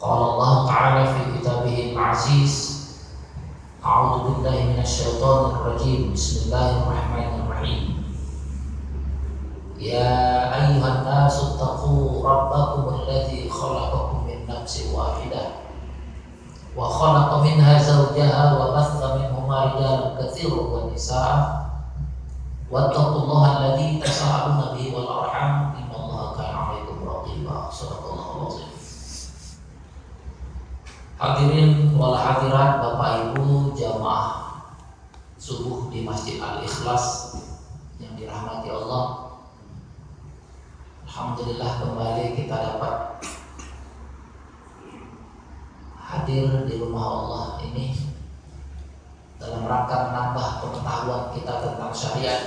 قال الله تعالى في كتابه العزيز أعوذ بالله من الشيطان الرجيم بسم الله الرحمن الرحيم يا أيها الناس اتقوا ربكم الذي خلقكم من نفس واحدة وخلق منها زوجها وبث منهما رجالا كثيرا ونساء واتقوا الله الذي تساءلون به والأرحام إن الله كان عليكم رقيبا صدق Hadirin wal hadirat Bapak Ibu jamaah subuh di Masjid Al Ikhlas yang dirahmati Allah. Alhamdulillah kembali kita dapat hadir di rumah Allah ini dalam rangka menambah pengetahuan kita tentang syariat.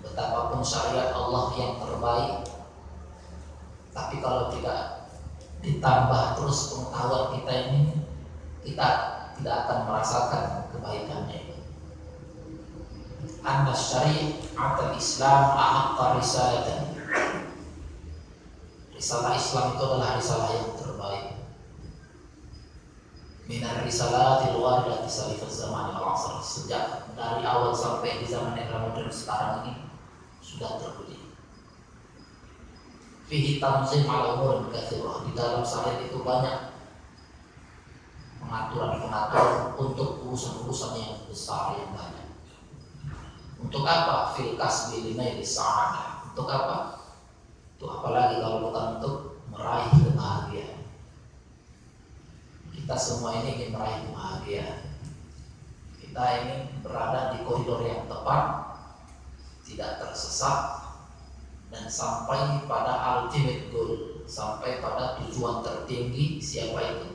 Betapapun syariat Allah yang terbaik, tapi kalau tidak ditambah terus pengetahuan kita ini kita tidak akan merasakan kebaikannya itu. Anda syari atau Islam ahakka risalatan. Risalah Islam itu adalah risalah yang terbaik. Minar risalah di luar dari salif zaman al asr sejak dari awal sampai di zaman era modern sekarang ini sudah terbukti fihi tamzim ala umurin kathirah di dalam syariat itu banyak pengaturan-pengaturan untuk urusan-urusan yang besar yang banyak. Untuk apa? Fil kasbi linaili sa'adah untuk apa? Untuk apalagi kalau bukan untuk meraih kebahagiaan. Kita semua ini ingin meraih kebahagiaan. Kita ini berada di koridor yang tepat tidak tersesat dan sampai pada ultimate goal, sampai pada tujuan tertinggi siapa itu?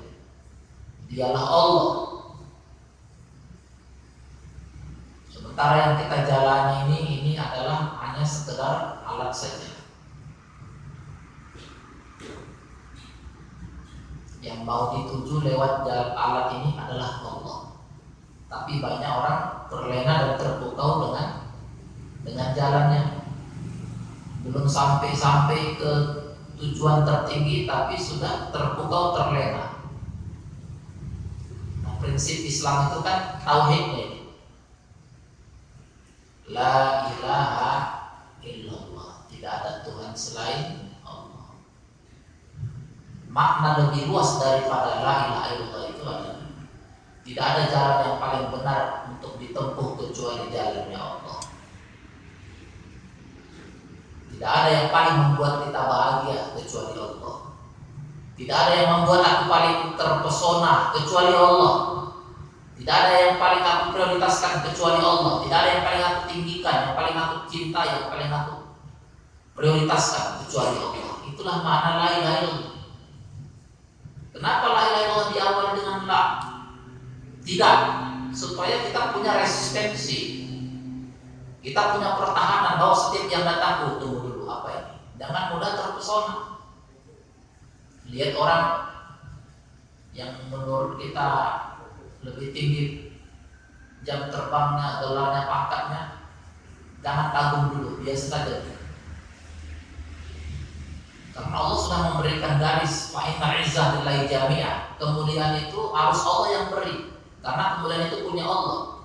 Dialah Allah. Sementara yang kita jalani ini ini adalah hanya sekedar alat saja. Yang mau dituju lewat jalan alat ini adalah Allah. Tapi banyak orang terlena dan terpukau dengan dengan jalannya belum sampai-sampai ke tujuan tertinggi tapi sudah terpukau terlena. Nah, prinsip Islam itu kan tauhidnya. La ilaha illallah. Tidak ada Tuhan selain Allah. Makna lebih luas daripada la ilaha illallah itu adalah tidak ada jalan yang paling benar untuk ditempuh kecuali jalannya Allah. Tidak ada yang paling membuat kita bahagia kecuali Allah. Tidak ada yang membuat aku paling terpesona kecuali Allah. Tidak ada yang paling aku prioritaskan kecuali Allah. Tidak ada yang paling aku tinggikan, yang paling aku cinta, yang paling aku prioritaskan kecuali Allah. Itulah makna la ilaha illallah. Kenapa la ilaha illallah diawali dengan la? Tidak, supaya kita punya resistensi kita punya pertahanan bahwa setiap yang datang, oh, tunggu dulu apa ini? Jangan mudah terpesona. Lihat orang yang menurut kita lebih tinggi jam terbangnya, gelarnya, pangkatnya, jangan kagum dulu, biasa saja. Karena Allah sudah memberikan garis fa'inna izzah lillahi jami'ah. Kemuliaan itu harus Allah yang beri. Karena kemuliaan itu punya Allah.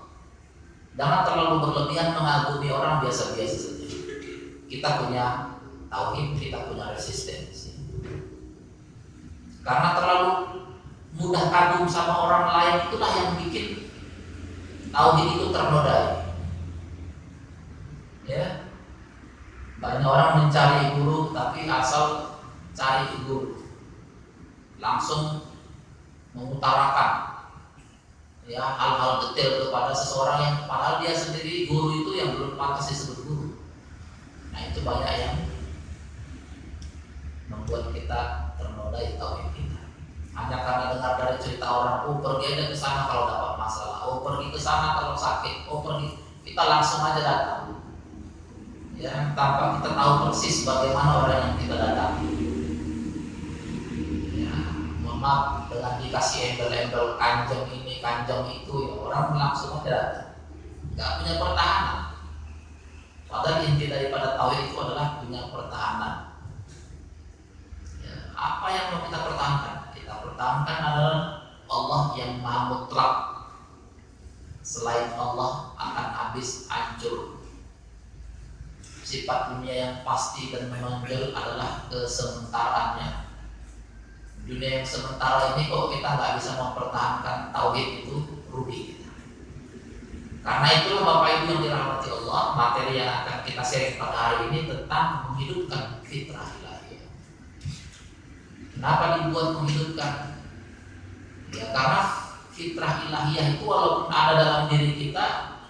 Jangan terlalu berlebihan mengagumi orang biasa-biasa saja. Kita punya tauhid, kita punya resistensi. Karena terlalu mudah kagum sama orang lain itulah yang bikin tauhid itu ternodai. Ya, banyak orang mencari guru tapi asal cari guru langsung mengutarakan ya hal-hal detail kepada seseorang yang padahal dia sendiri guru itu yang belum pantas disebut guru. Nah itu banyak yang membuat kita ternodai tauhid kita. Hanya karena dengar dari cerita orang, oh pergi aja ke sana kalau dapat masalah, oh pergi ke sana kalau sakit, oh pergi. Kita langsung aja datang. Ya, tanpa kita tahu persis bagaimana orang yang kita datangi. Maaf dengan dikasih embel-embel kanjeng ini kanjeng itu ya orang langsung aja datang. Nggak punya pertahanan. Padahal inti daripada tauhid itu adalah punya pertahanan. ya, apa yang pertahankan? Adalah Allah yang maha mutlak. Selain Allah akan habis hancur. Sifat dunia yang pasti dan menonjol adalah kesementarannya. Dunia yang sementara ini kok kita nggak bisa mempertahankan tauhid itu? Rugi karena itulah Bapak Ibu yang dirahmati Allah materi yang akan kita share pada hari ini tentang menghidupkan fitrah kenapa dibuat menghidupkan? Ya karena fitrah ilahiyah itu walaupun ada dalam diri kita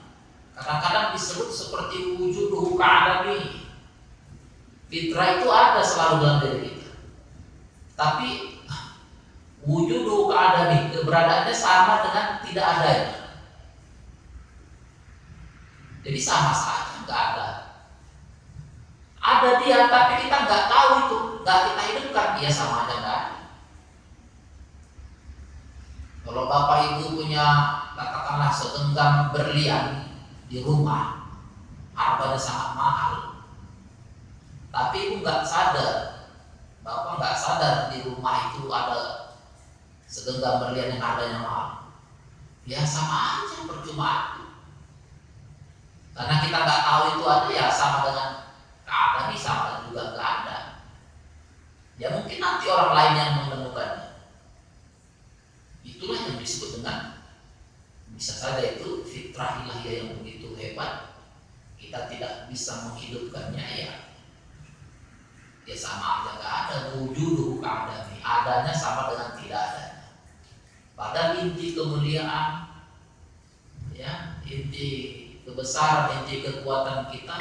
kadang-kadang disebut seperti wujud keadami fitrah itu ada selalu dalam diri kita. Tapi wujud keadami keberadaannya sama dengan tidak adanya. Jadi sama saja nggak ada ada dia tapi kita nggak tahu itu. Nggak kita hidupkan dia sama aja ada kalau bapak ibu punya katakanlah segenggam berlian di rumah harganya sangat mahal. Tapi ibu nggak sadar bapak nggak sadar di rumah itu ada segenggam berlian yang harganya mahal. Ya sama aja percuma. Karena kita nggak tahu itu ada ya sama dengan keadaan ini sama juga nggak ada. Ya mungkin nanti orang lain yang menemukannya. Itulah yang disebut dengan bisa saja itu fitrah ilahiyah yang begitu hebat kita tidak bisa menghidupkannya ya. Ya sama aja gak ada wujud keadaan adanya sama dengan tidak adanya padahal inti kemuliaan ya inti kebesaran inti kekuatan kita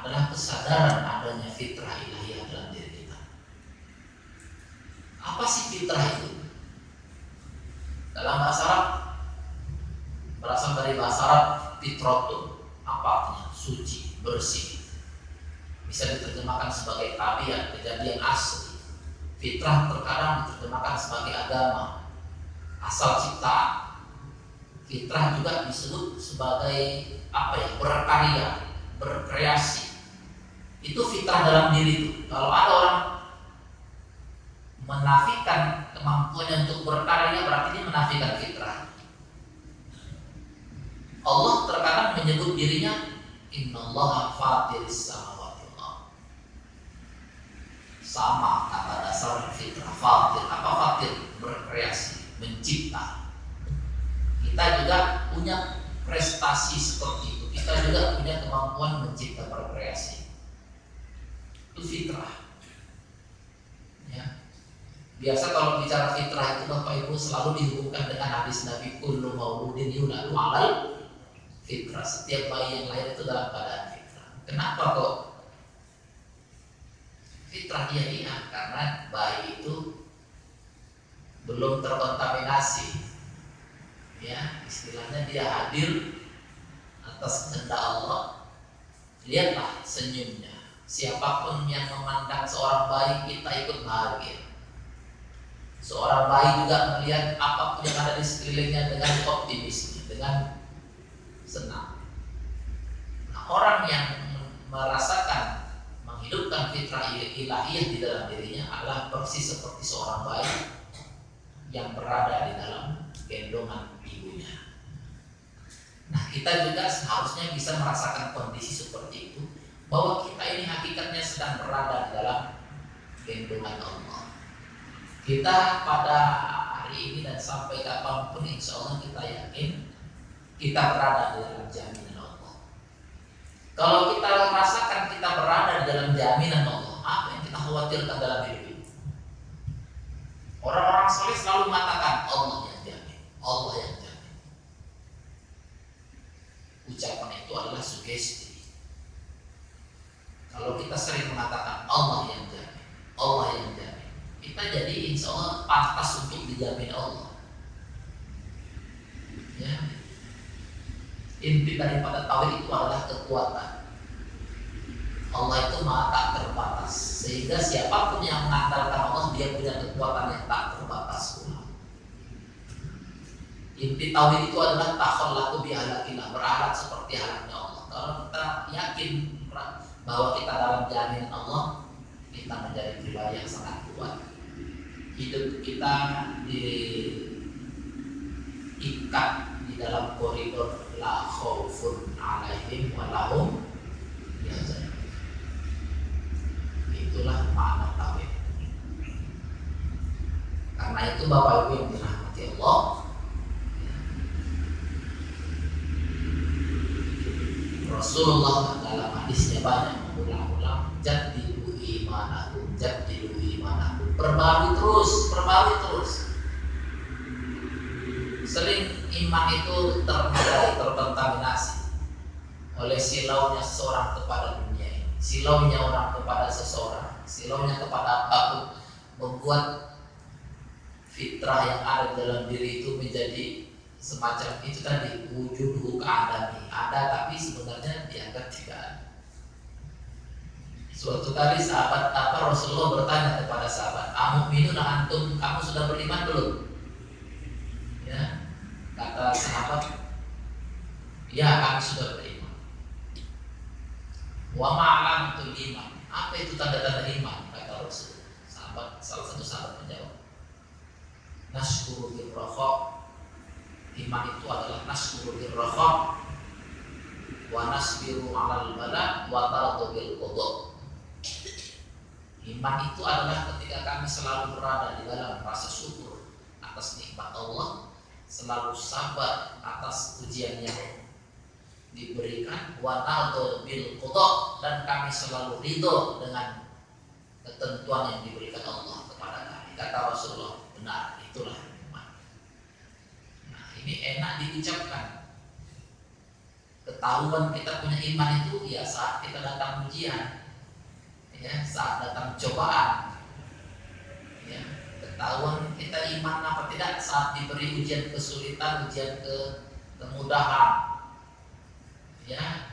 adalah kesadaran adanya fitrah ilahiyah dalam diri kita. Apa sih fitrah itu? Dalam bahasa Arab berasal dari bahasa Arab fitrotun apa artinya? Suci bersih. Bisa diterjemahkan sebagai tabiat kejadian asli. Fitrah terkadang diterjemahkan sebagai agama asal ciptaan. Fitrah juga disebut sebagai apa ya? Berkarya berkreasi itu fitrah dalam diri itu kalau ada orang menafikan kemampuannya untuk berkarya berarti dia menafikan fitrah Allah terkadang menyebut dirinya Innallaha fatiris samawati Sama kata dasar fitrah fatir. Apa fatir? Berkreasi, mencipta. Kita juga punya prestasi seperti itu. Kita juga punya kemampuan mencipta berkreasi. Itu fitrah. Ya. Biasa kalau bicara fitrah itu Bapak Ibu selalu dihubungkan dengan hadis Nabi kullu mauludin yuladu alal fitrah. Setiap bayi yang lahir itu dalam keadaan fitrah. Kenapa kok fitrah dia iya? Karena bayi itu belum terkontaminasi. Ya, istilahnya dia hadir atas kehendak Allah. Lihatlah senyumnya. Siapa pun yang memandang seorang bayi kita ikut bahagia. Seorang bayi juga melihat apa pun yang ada di sekelilingnya dengan optimis, dengan senang. Nah, orang yang merasakan menghidupkan fitrah ilahiyah di dalam dirinya adalah persis seperti seorang bayi yang berada di dalam gendongan ibunya. Nah, kita juga seharusnya bisa merasakan kondisi seperti itu bahwa kita ini hakikatnya sedang berada dalam gendongan Allah. Kita pada hari ini dan sampai kapan pun insya Allah kita yakin kita berada di dalam jaminan Allah. Kalau kita merasakan kita berada di dalam jaminan Allah, apa yang kita khawatirkan dalam hidup ini? Orang-orang soleh selalu mengatakan Allah yang jamin, Allah yang jamin. Ucapan itu adalah sugesti. Kalau kita sering mengatakan Allah yang jamin, Allah yang jamin, kita jadi insya Allah pantas untuk dijamin Allah. Ya, Inti daripada tauhid itu adalah kekuatan. Allah itu maha tak terbatas. Sehingga siapa pun yang mengandalkan Allah dia punya kekuatan yang tak terbatas pula. Inti tauhid itu adalah takhallaku bihalakillah, beralat seperti halaknya Allah. Kalau kita yakin bahwa kita dalam jaminan Allah, kita menjadi pribadi yang sangat kuat. hidup kita diikat di dalam koridor la khaufun alaihim walahum itulah makna tauhid karena itu Bapak Ibu yang dirahmati Allah Rasulullah dalam hadisnya banyak mengulang-ulang jadilu imanakum jadilu imanakum. Perbarui terus perbarui terus. Sering iman itu terkendali terkontaminasi oleh silaunya seseorang kepada dunia ini. Silaunya orang kepada seseorang silaunya kepada apa pun membuat fitrah yang ada dalam diri itu menjadi semacam itu tadi wujud adami ada tapi sebenarnya dianggap tidak ada. Suatu kali sahabat apa Rasulullah bertanya kepada sahabat kamu minun antum kamu sudah beriman belum? Ya kata sahabat ya kami sudah beriman. Wa ma'alam itu iman. Apa itu tanda-tanda iman? Kata Rasul sahabat salah satu sahabat menjawab nashkuru birrafa iman itu adalah nashkuru birrafa wa nasbiru alal bala wa taradu bil iman itu adalah ketika kami selalu berada di dalam rasa syukur atas nikmat Allah selalu sabar atas ujian yang diberikan wa taradu bil dan kami selalu ridho dengan ketentuan yang diberikan Allah kepada kami. Kata Rasulullah benar itulah ini enak diucapkan. Ketahuan kita punya iman itu ya saat kita datang ujian ya saat datang cobaan. Ya ketahuan kita iman apa tidak saat diberi ujian kesulitan ujian ke kemudahan. Ya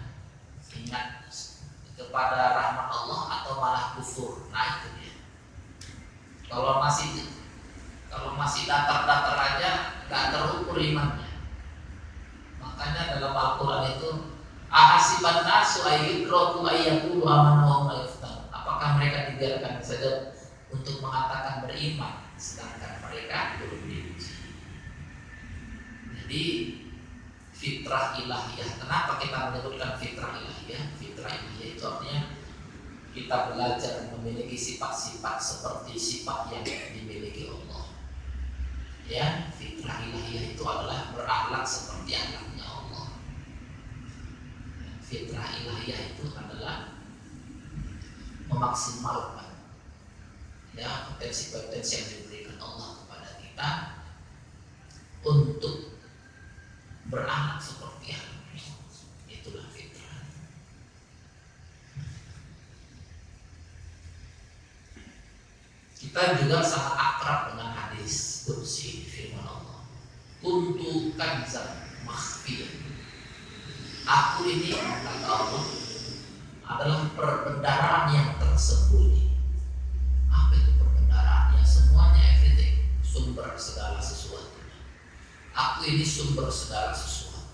ingat kepada rahmat Allah atau malah kufur. Nah itu dia. Kalau masih kalau masih datar-datar aja nggak terukur imannya. Makanya dalam Al-Quran itu ahasiban nasu ayyudraku ayyakulu amanu Apakah mereka dibiarkan saja untuk mengatakan beriman sedangkan mereka belum diuji. Jadi fitrah ilahiyah. Kenapa kita menyebutkan fitrah ilahiyah? Fitrah ilahiyah itu artinya kita belajar memiliki sifat-sifat seperti sifat yang dimiliki ya fitrah ilahiyah itu adalah berakhlak seperti anaknya Allah. Fitrah ilahiyah itu adalah memaksimalkan ya potensi-potensi yang diberikan Allah kepada kita untuk berakhlak seperti anaknya. Itulah fitrah. Kita juga sangat akrab dengan hadis kursi firman Allah kuntu kanzan makhfiyah aku ini kata Allah adalah perbendaraan yang tersembunyi. Apa itu perbendaraan? Ya semuanya everything. Sumber segala sesuatu aku ini sumber segala sesuatu.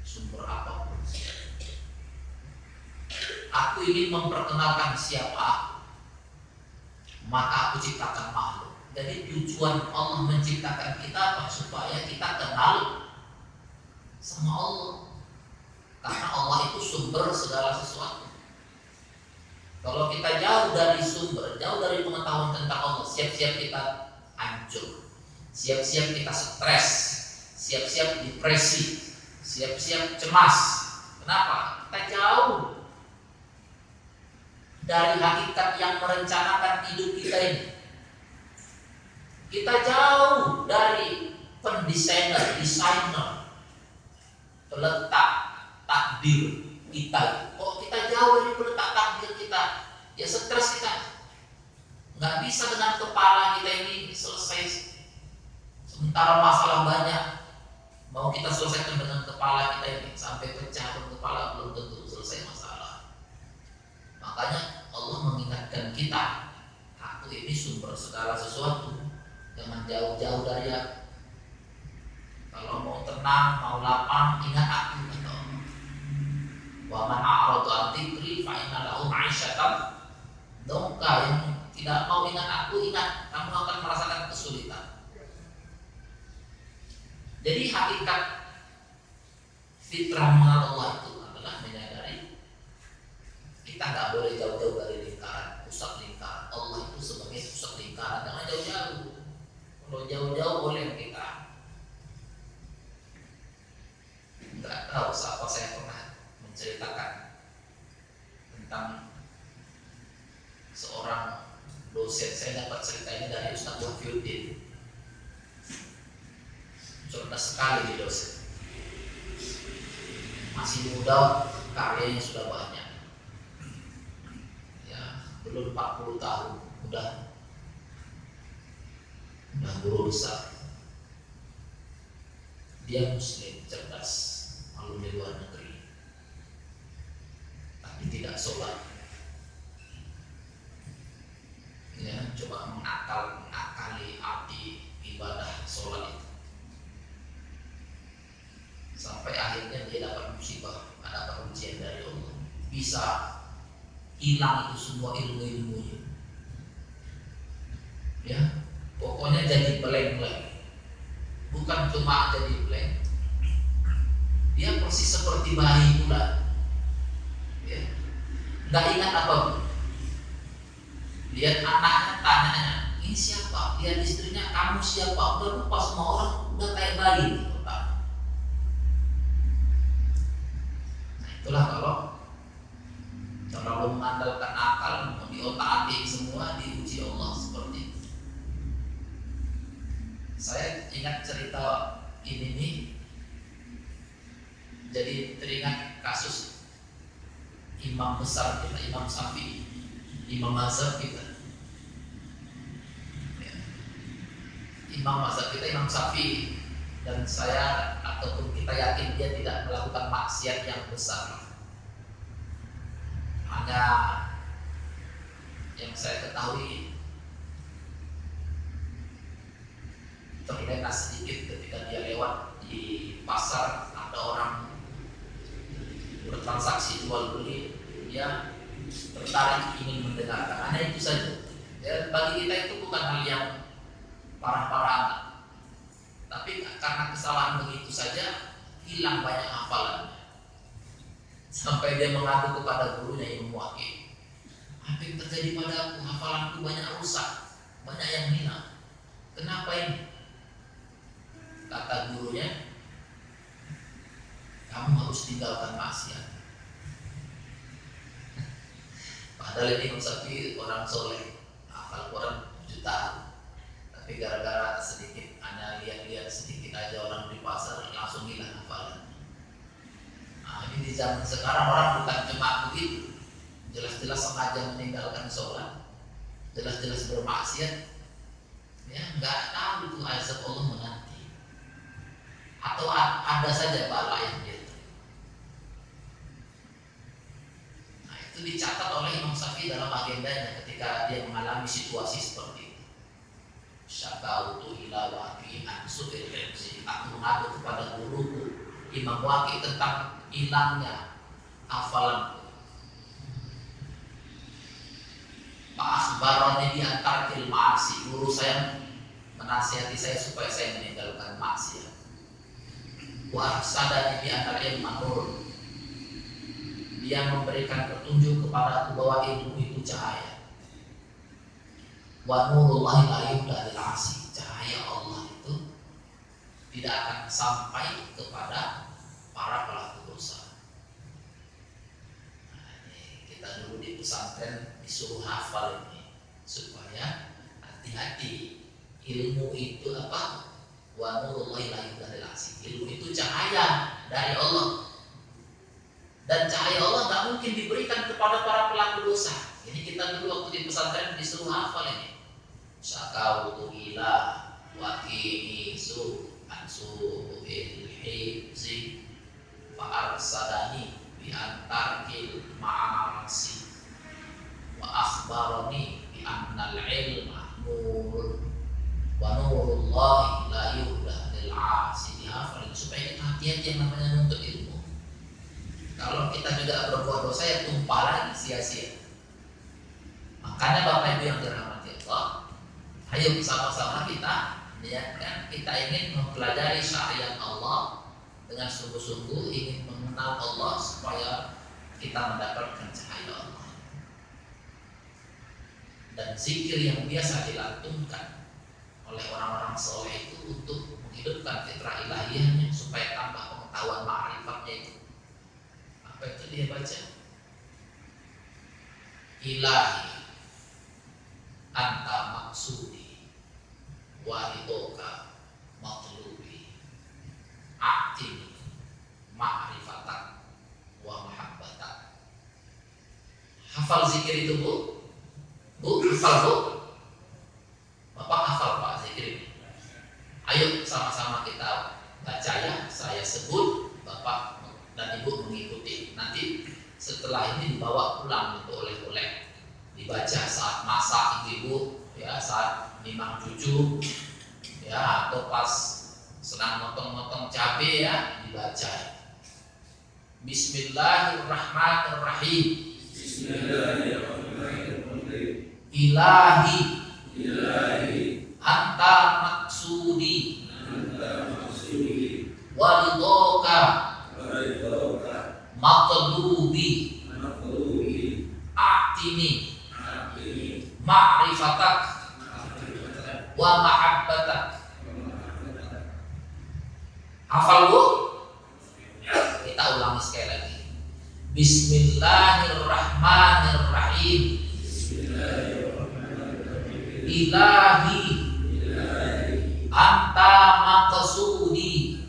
Sumber apa pun aku ini memperkenalkan siapa aku. Maka aku ciptakan makhluk jadi tujuan Allah menciptakan kita apa? Supaya kita kenal sama Allah. Karena Allah itu sumber segala sesuatu. Kalau kita jauh dari sumber, jauh dari pengetahuan tentang Allah, siap-siap kita hancur. Siap-siap kita stres, siap-siap depresi, siap-siap cemas. Kenapa? Kita jauh dari hakikat yang merencanakan hidup kita ini. Kita jauh dari pendesainer, desainer, peletak takdir kita. Kok kita jauh dari peletak takdir kita? Ya stres kita. Nggak bisa dengan kepala kita ini selesai. Sementara masalah banyak, mau kita selesaikan dengan kepala kita ini sampai pecah pun kepala belum tentu selesai masalah. Makanya Allah mengingatkan kita, aku ini sumber segala sesuatu jangan jauh-jauh dari aku. Kalau mau tenang mau lapang ingat aku kata Allah. Wa man a'radu an dzikri fa inna lahu yang tidak mau ingat aku, ingat kamu akan merasakan kesulitan. Jadi hakikat fitrah mengenal Allah itu adalah menyadari kita nggak boleh jauh-jauh dari lingkaran pusat lingkaran. Allah itu sebagai pusat lingkaran jangan jauh-jauh kalau jauh-jauh boleh kita. Nggak tahu siapa saya pernah menceritakan tentang seorang dosen. Saya dapat cerita dari Ustaz Wahyuddin cerdas sekali di dosen. Masih muda karyanya sudah banyak. Ya belum 40 tahun udah udah guru besar. Dia muslim cerdas alumni luar negeri tapi tidak sholat. Ya coba mengakal mengakali arti ibadah sholat itu. Sampai akhirnya dia dapat musibah dapat ujian dari Allah. Bisa hilang itu semua ilmu-ilmunya. Ya pokoknya jadi blank-blank bukan cuma jadi blank. Dia persis seperti bayi pula. Ya. Nggak ingat apa lihat anaknya tanya ini siapa? Lihat istrinya kamu siapa? Udah lupa semua orang. Udah kayak bayi. Itulah kalau terlalu mengandalkan akal di otak atik semua diuji Allah seperti itu. Saya ingat cerita ini nih. Jadi teringat kasus imam besar kita, Imam Safi, Imam Mazhab kita. Ya. Imam Mazhab kita, Imam Safi dan saya ataupun kita yakin dia tidak melakukan maksiat yang besar hanya yang saya ketahui terlihat sedikit ketika dia lewat di pasar ada orang bertransaksi jual beli dia tertarik ingin mendengarkan hanya itu saja ya, bagi kita itu bukan hal yang parah-parah tapi karena kesalahan begitu saja hilang banyak hafalan. Sampai dia mengadu kepada gurunya yang Waqi. Apa yang terjadi padaku? Hafalanku banyak rusak, banyak yang hilang. Kenapa ini? Kata gurunya, kamu harus tinggalkan maksiat. Padahal ini Sapi orang soleh, hafal Quran jutaan, tapi gara-gara sedikit hanya lihat-lihat sedikit aja orang di pasar langsung hilang hafalan. Nah, ini di zaman sekarang orang bukan cuma begitu, jelas-jelas sengaja meninggalkan sholat, jelas-jelas bermaksiat, ya nggak tahu itu azab Allah menanti, atau ada saja bala yang dia Nah itu dicatat oleh Imam Syafi'i dalam agendanya ketika dia mengalami situasi seperti syakautu ila waki an aku mengadu kepada guruku Imam Waki tentang hilangnya hafalanku Pak Akhbaroni di antar ma'asi Guru saya menasihati saya supaya saya meninggalkan maksiat Wa sadani di ilmu nur Dia memberikan petunjuk kepada aku bahwa ilmu itu cahaya. Wa nurullahi la yuhda asi cahaya Allah itu tidak akan sampai kepada para pelaku dosa. Nah, ini kita dulu di pesantren disuruh hafal ini supaya hati-hati. Ilmu itu apa wa nurullahi la asi ilmu itu cahaya dari Allah. Dan cahaya Allah nggak mungkin diberikan kepada para pelaku dosa. Ini kita dulu waktu di pesantren disuruh hafal ini. Sakautu ila wakini su ansu ilhibzi fa arsadani bi antarkil ma'asi wa akhbarani bi annal ilma nur wa nurullah la yuhda lil asi dihafal supaya kita hati-hati yang namanya nuntut ilmu. Kalau kita juga berbuat dosa ya tumpah lagi sia-sia. Makanya Bapak Ibu yang dirahmati Allah, ayo sama-sama kita ya kan kita ingin mempelajari syariat Allah dengan sungguh-sungguh ingin mengenal Allah supaya kita mendapatkan cahaya Allah. Dan zikir yang biasa dilantunkan oleh orang-orang soleh itu untuk menghidupkan fitrah ilahiyahnya supaya tambah pengetahuan ma'rifatnya itu. Apa itu dia baca? Ilahi anta maksudi waridoka matlubi akti ma'rifatan wa mahabbatan hafal zikir itu bu bu hafal bu bapak hafal pak? Zikir ini ayo sama-sama kita baca ya. Saya sebut bapak dan ibu mengikuti. Nanti setelah ini dibawa pulang untuk oleh-oleh. Dibaca saat masak ibu ya saat nimang cucu ya atau pas sedang motong-motong cabai ya dibaca. Bismillahirrahmanirrahim. Bismillahirrahmanirrahim. Ilahi Ilahi anta maksudi anta maksudi walidoka waridhoka matlubi maqlubi. Atini. Aqini ma'rifatak. Ma'rifatak wa mahabbatak. hafal bu kita ulangi sekali lagi. Bismillahirrahmanirrahim. Bismillahirrahmanirrahim. Ilahi. Anta maqsudi.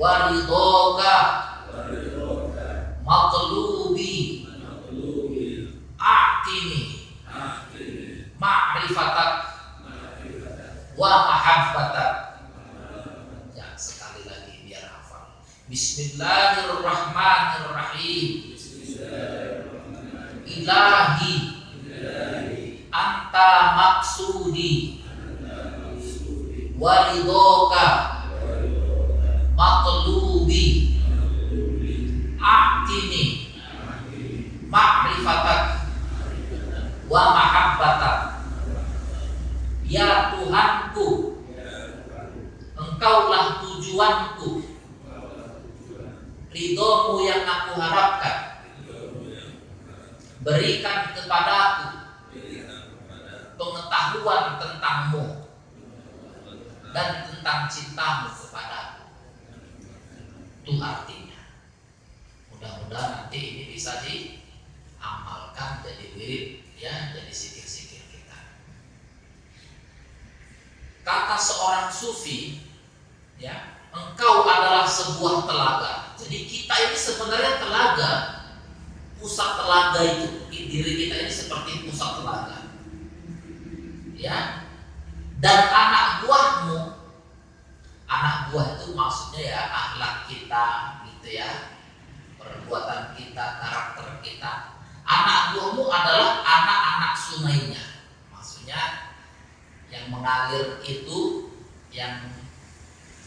Waridoka maqlubi a'tini. Ma'rifatak wa mahabbatak ya sekali lagi biar hafal. Bismillahirrahmanirrahim. Ilahi Anta maksudi waridoka a'tini aqini ma'rifatak. Wa mahabbatak. Ya Tuhanku engkaulah tujuanku. Ridhomu yang aku harapkan. Berikan kepadaku pengetahuan tentangmu dan tentang cintamu kepadaku. Itu artinya. Mudah-mudahan nanti ini bisa diamalkan jadi wirid ya jadi sikir-sikir kita. Kata seorang sufi ya engkau adalah sebuah telaga. Jadi kita ini sebenarnya telaga pusat telaga itu diri kita ini seperti pusat telaga ya. Dan anak buahmu anak buah itu maksudnya ya akhlak kita gitu ya. Perbuatan kita karakter kita. Anak buahmu adalah anak-anak sungainya. Maksudnya yang mengalir itu yang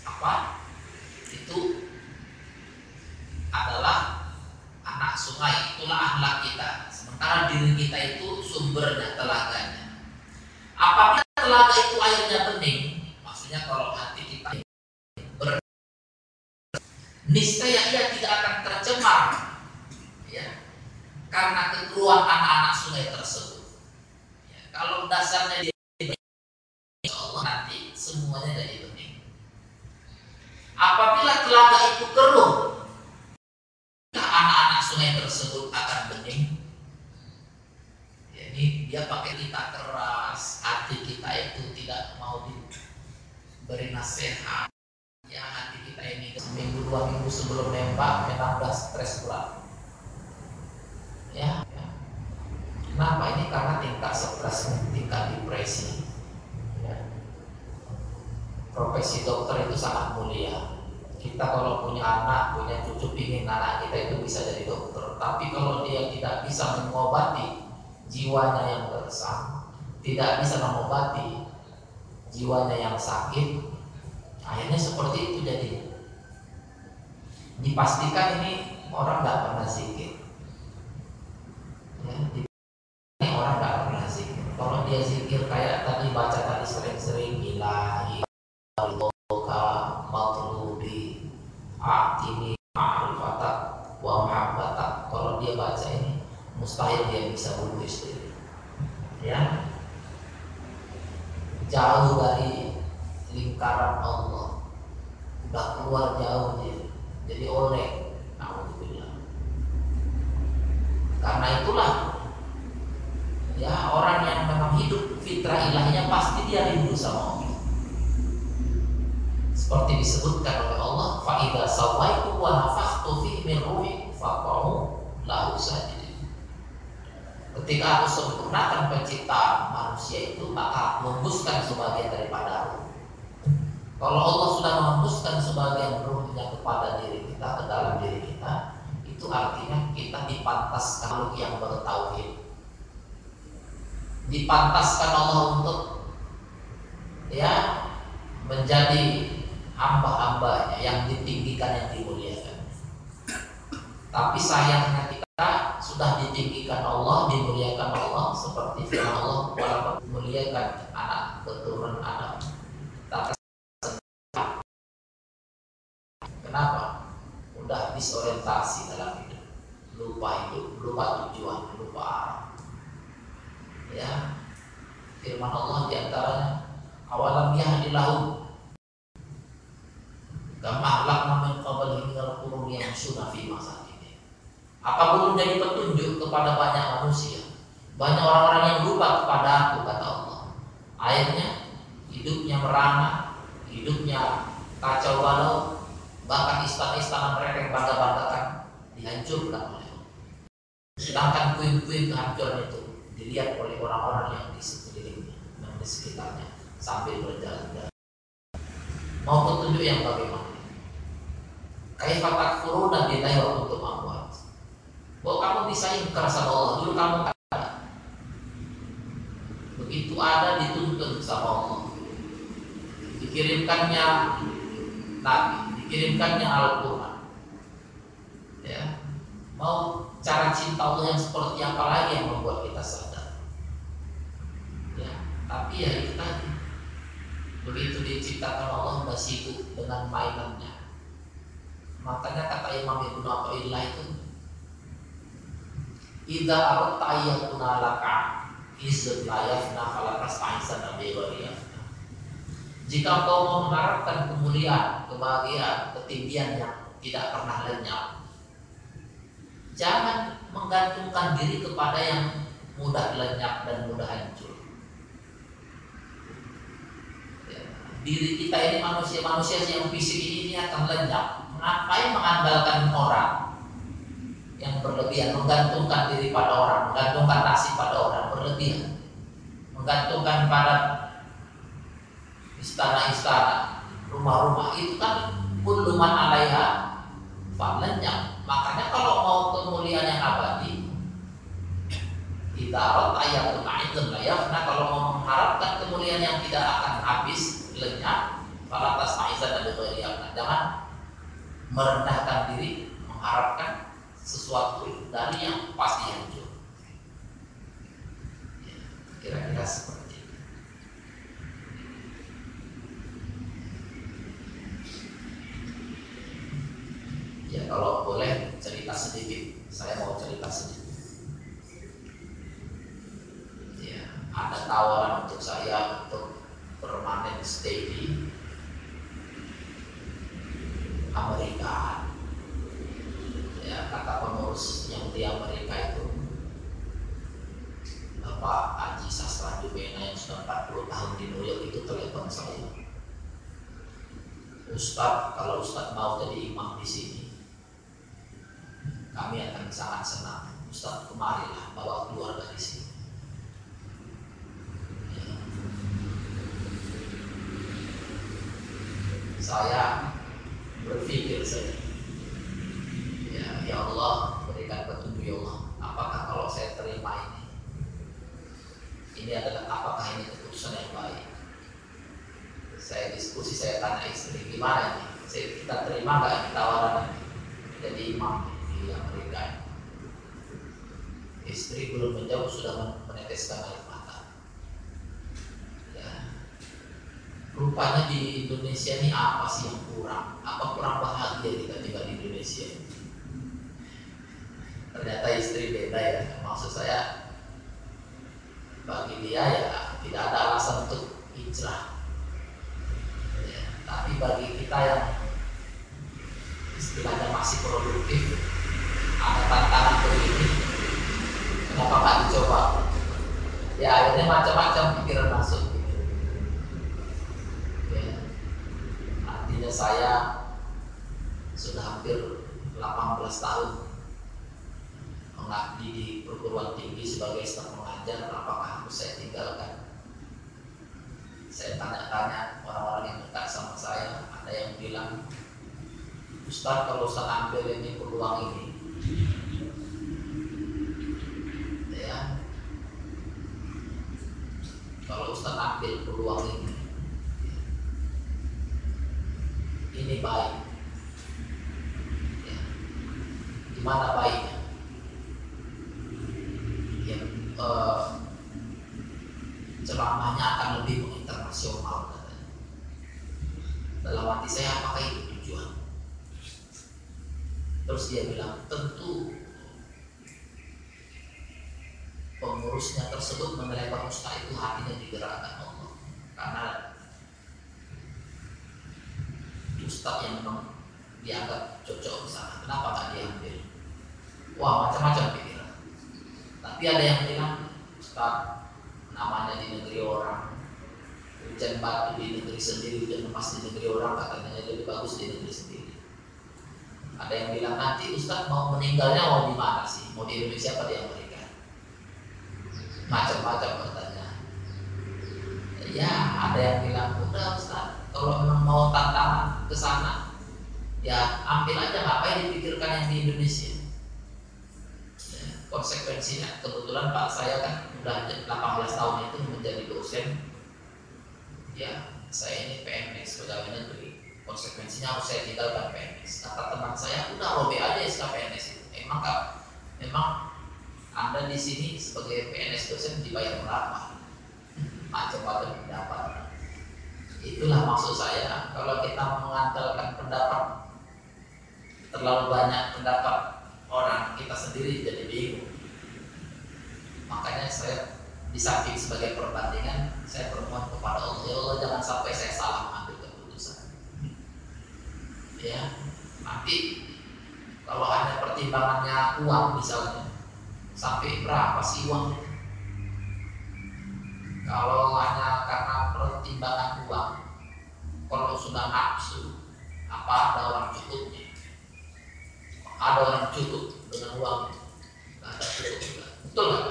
apa? Itu adalah anak sungai. Itulah akhlak kita. Sementara diri kita itu sumbernya telaganya apabila telaga itu airnya bening maksudnya kalau hati kita ber niscaya ia tidak akan tercemar ya karena kekeruan anak-anak sungai tersebut. Ya, kalau dasarnya dia Insya Allah nanti semuanya jadi bening apabila telaga itu keruh anak-anak sungai tersebut akan bening jadi dia pakai kita keras hati kita itu tidak mau diberi nasihat. Ya hati kita ini seminggu dua minggu sebelum nembak memang udah stres pula. Ya, ya. kenapa? Ini karena tingkat stresnya tingkat depresi. Ya. profesi dokter itu sangat mulia. Kita kalau punya anak punya cucu ingin anak kita itu bisa jadi dokter. Tapi kalau dia tidak bisa mengobati jiwanya yang gersang tidak bisa mengobati jiwanya yang sakit akhirnya seperti itu jadi. Dipastikan ini orang nggak pernah sakit ya, tanpa gia được layak jika kau mau mengharapkan kemuliaan, kebahagiaan, ketinggian yang tidak pernah lenyap Jangan menggantungkan diri kepada yang mudah lenyap dan mudah hancur. Ya, diri kita ini manusia-manusia yang fisik ini, akan lenyap. Ngapain mengandalkan orang? yang berlebihan menggantungkan diri pada orang menggantungkan nasib pada orang berlebihan. Menggantungkan pada istana-istana rumah-rumah. Itu kan kunduman alaiha fa'lanya makanya kalau mau kemuliaan yang abadi kita harap ayat ma'idun ya, karena kalau mau mengharapkan kemuliaan yang tidak akan habis lenyap atas maisha dan jangan merendahkan diri mengharapkan sesuatu dari yang pasti hancur. Kira-kira seperti ini Ya kalau boleh cerita sedikit, saya mau cerita. stop Ustaz ambil peluang ini, ini baik. Ya. Di mana baiknya? Ya, eh, ceramahnya akan lebih menginternasional katanya. Dalam hati saya apakah itu tujuan? Terus dia bilang tentu pengurusnya tersebut menilai Pak Ustaz itu hatinya digerakkan Allah karena Ustaz yang memang dianggap cocok di sana kenapa nggak diambil wah macam-macam pikiran tapi ada yang bilang Ustaz namanya di negeri orang hujan batu di negeri sendiri hujan lepas di negeri orang katanya lebih bagus di negeri sendiri ada yang bilang nanti Ustaz mau meninggalnya mau di mana sih mau di Indonesia apa di Amerika macam-macam pertanyaan ya ada yang bilang udah Ustaz kalau memang mau tantangan ke sana ya ambil aja ngapain dipikirkan yang di Indonesia ya, konsekuensinya kebetulan Pak saya kan udah 18 tahun itu menjadi dosen ya saya ini PNS pegawai negeri konsekuensinya harus saya tinggalkan PNS kata teman saya udah robe aja SK PNS itu emang kak memang anda di sini sebagai PNS dosen dibayar berapa macam-macam pendapat itulah maksud saya kalau kita mengandalkan pendapat terlalu banyak pendapat orang kita sendiri jadi bingung makanya saya di samping sebagai perbandingan saya bermohon kepada Allah ya Allah jangan sampai saya salah mengambil keputusan ya nanti kalau hanya pertimbangannya uang misalnya sampai berapa sih uang kalau hanya karena pertimbangan uang kalau sudah nafsu apa ada orang cukupnya ada orang cukup dengan uang betul Pak?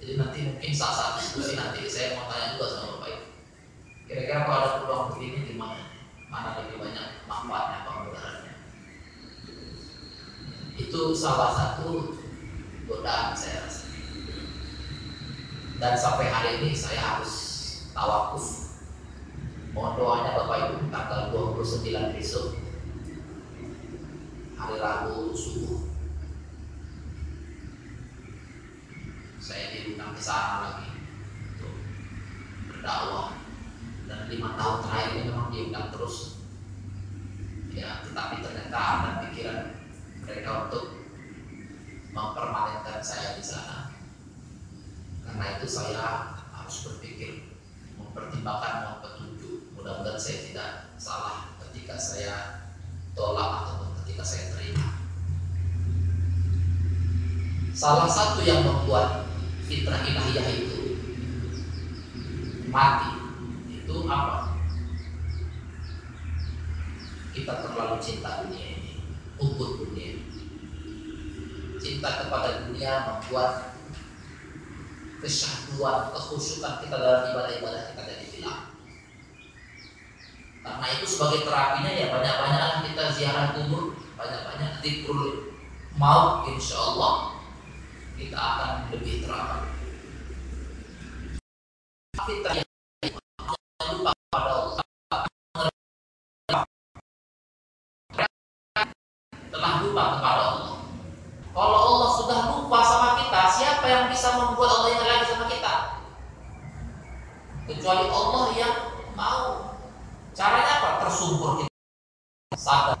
jadi nanti mungkin saat saat diskusi nanti saya mau tanya juga sama Bapak Ibu. Kira-kira kalau ada peluang begini di mana? Mana lebih banyak manfaatnya apa mudaratnya itu salah satu godaan saya rasa. Dan sampai hari ini saya harus tawakuf mohon doanya Bapak Ibu tanggal 29 besok hari Rabu subuh saya diundang ke sana lagi. Untuk berdakwah. Dan lima tahun terakhir ini memang diundang terus. Ya tetapi ternyata ada pikiran mereka untuk mempermanenkan saya di sana. Karena itu saya harus berpikir mempertimbangkan mohon petunjuk. Mudah-mudahan saya tidak salah ketika saya tolak ataupun ketika saya terima. Salah satu yang membuat fitrah ilahiyah itu. Mati. Itu apa? Kita terlalu cinta dunia ini. Ubud dunia cinta kepada dunia membuat kesyahduan, kekhusyukan kita dalam ibadah-ibadah kita jadi hilang. Karena itu sebagai terapinya ya banyak-banyak kita ziarah kubur, banyak-banyak zikrul maut insya Allah kita akan lebih terapi. Kita yang lupa pada Allah telah lupa kepada Allah. Kalau Allah sudah lupa sama kita, siapa yang bisa membuat Allah ingat lagi sama kita? Kecuali Allah yang mau. Caranya apa? Tersungkur kita sadar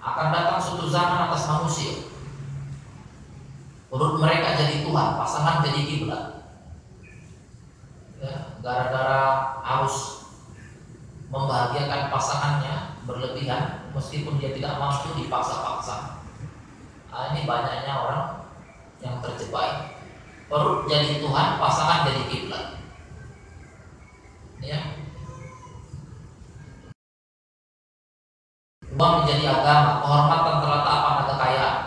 Akan datang suatu zaman atas manusia. Menurut mereka jadi Tuhan, pasangan jadi kiblat. Ya, gara-gara harus membahagiakan pasangannya berlebihan, meskipun dia tidak mampu dipaksa-paksa. Nah, ini banyaknya orang yang terjebak. Perut jadi Tuhan, pasangan jadi kiblat. Ya, Uang menjadi agama, kehormatan terletak pada kekayaan.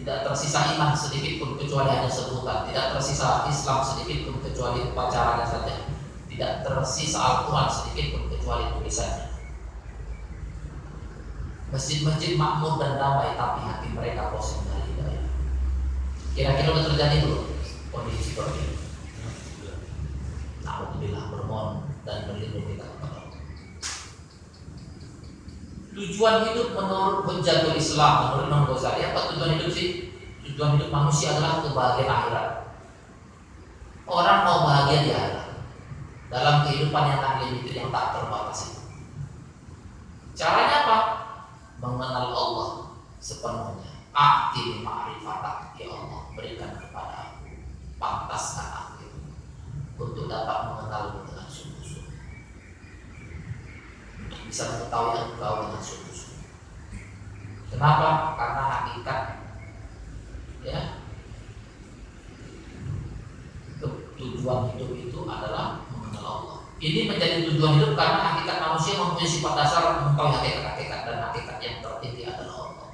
Tidak tersisa iman sedikit pun kecuali hanya sebutan. Tidak tersisa Islam sedikit pun kecuali upacaranya saja. Tidak tersisa Al-Quran sedikit pun kecuali tulisannya. Masjid-masjid makmur dan damai tapi hati mereka kosong dari hidayah. Kira-kira sudah terjadi dulu kondisi seperti ini. Alhamdulillah bermohon dan berlindung kita kepada Tujuan hidup menurut Hujjatul Islam, menurut Imam Ghazali, apa tujuan hidup sih? Tujuan hidup manusia adalah kebahagiaan akhirat. Orang mau bahagia di akhirat dalam kehidupan yang unlimited yang tak terbatas itu. Caranya apa? Mengenal Allah sepenuhnya. Aktif ma'rifatak ya Allah berikan kepada aku pantaskan aku untuk dapat mengenalmu dengan sungguh-sungguh bisa mengetahui engkau dengan sungguh-sungguh. Kenapa? Karena hakikat ya tujuan hidup itu adalah mengenal Allah. Ini menjadi tujuan hidup karena hakikat manusia mempunyai sifat dasar mengetahui hakikat-hakikat dan hakikat yang tertinggi adalah Allah.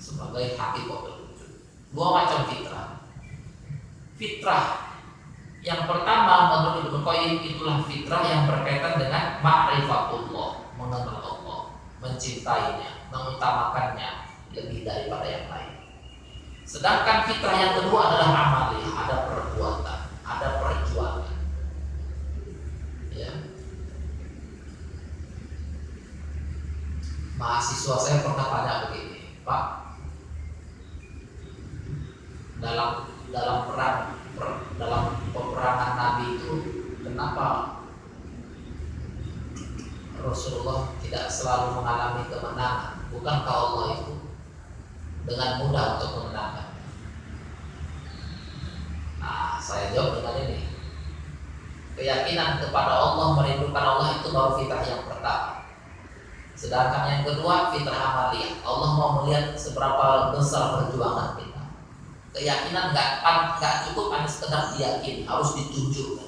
Sebagai hakikat wujud. Dua macam fitrah. Fitrah yang pertama menurut Ibnu Qayyim itulah fitrah yang berkaitan dengan ma'rifatullah, mengenal Allah, mencintainya, mengutamakannya lebih daripada yang lain. Sedangkan fitrah yang kedua adalah amaliyah, ada perbuatan, ada perjuangan. Ya. Mahasiswa saya pernah tanya begini, Pak, dalam dalam perang per, dalam peperangan Nabi itu kenapa Rasulullah tidak selalu mengalami kemenangan? Bukankah Allah itu dengan mudah untuk memenangkan? Nah, saya jawab dengan ini. Keyakinan kepada Allah, merindukan Allah itu baru fitrah yang pertama. Sedangkan yang kedua fitrah amaliyah. Allah mau melihat seberapa besar perjuangan kita. Keyakinan nggak nggak cukup hanya sekedar diyakini, harus ditunjukkan.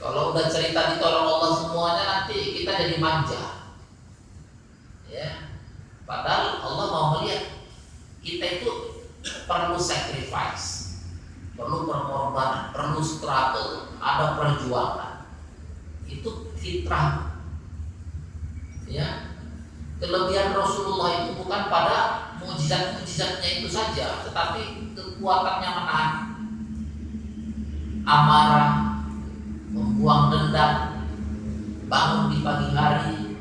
Kalau udah cerita ditolong Allah semuanya nanti kita jadi manja. Ya. Padahal Allah mau melihat kita itu perlu sacrifice, perlu pengorbanan, perlu struggle, ada perjuangan. Itu fitrah. Ya. Kelebihan Rasulullah itu bukan pada mujizat-mujizatnya itu saja, tetapi kekuatannya menahan amarah, membuang dendam, bangun di pagi hari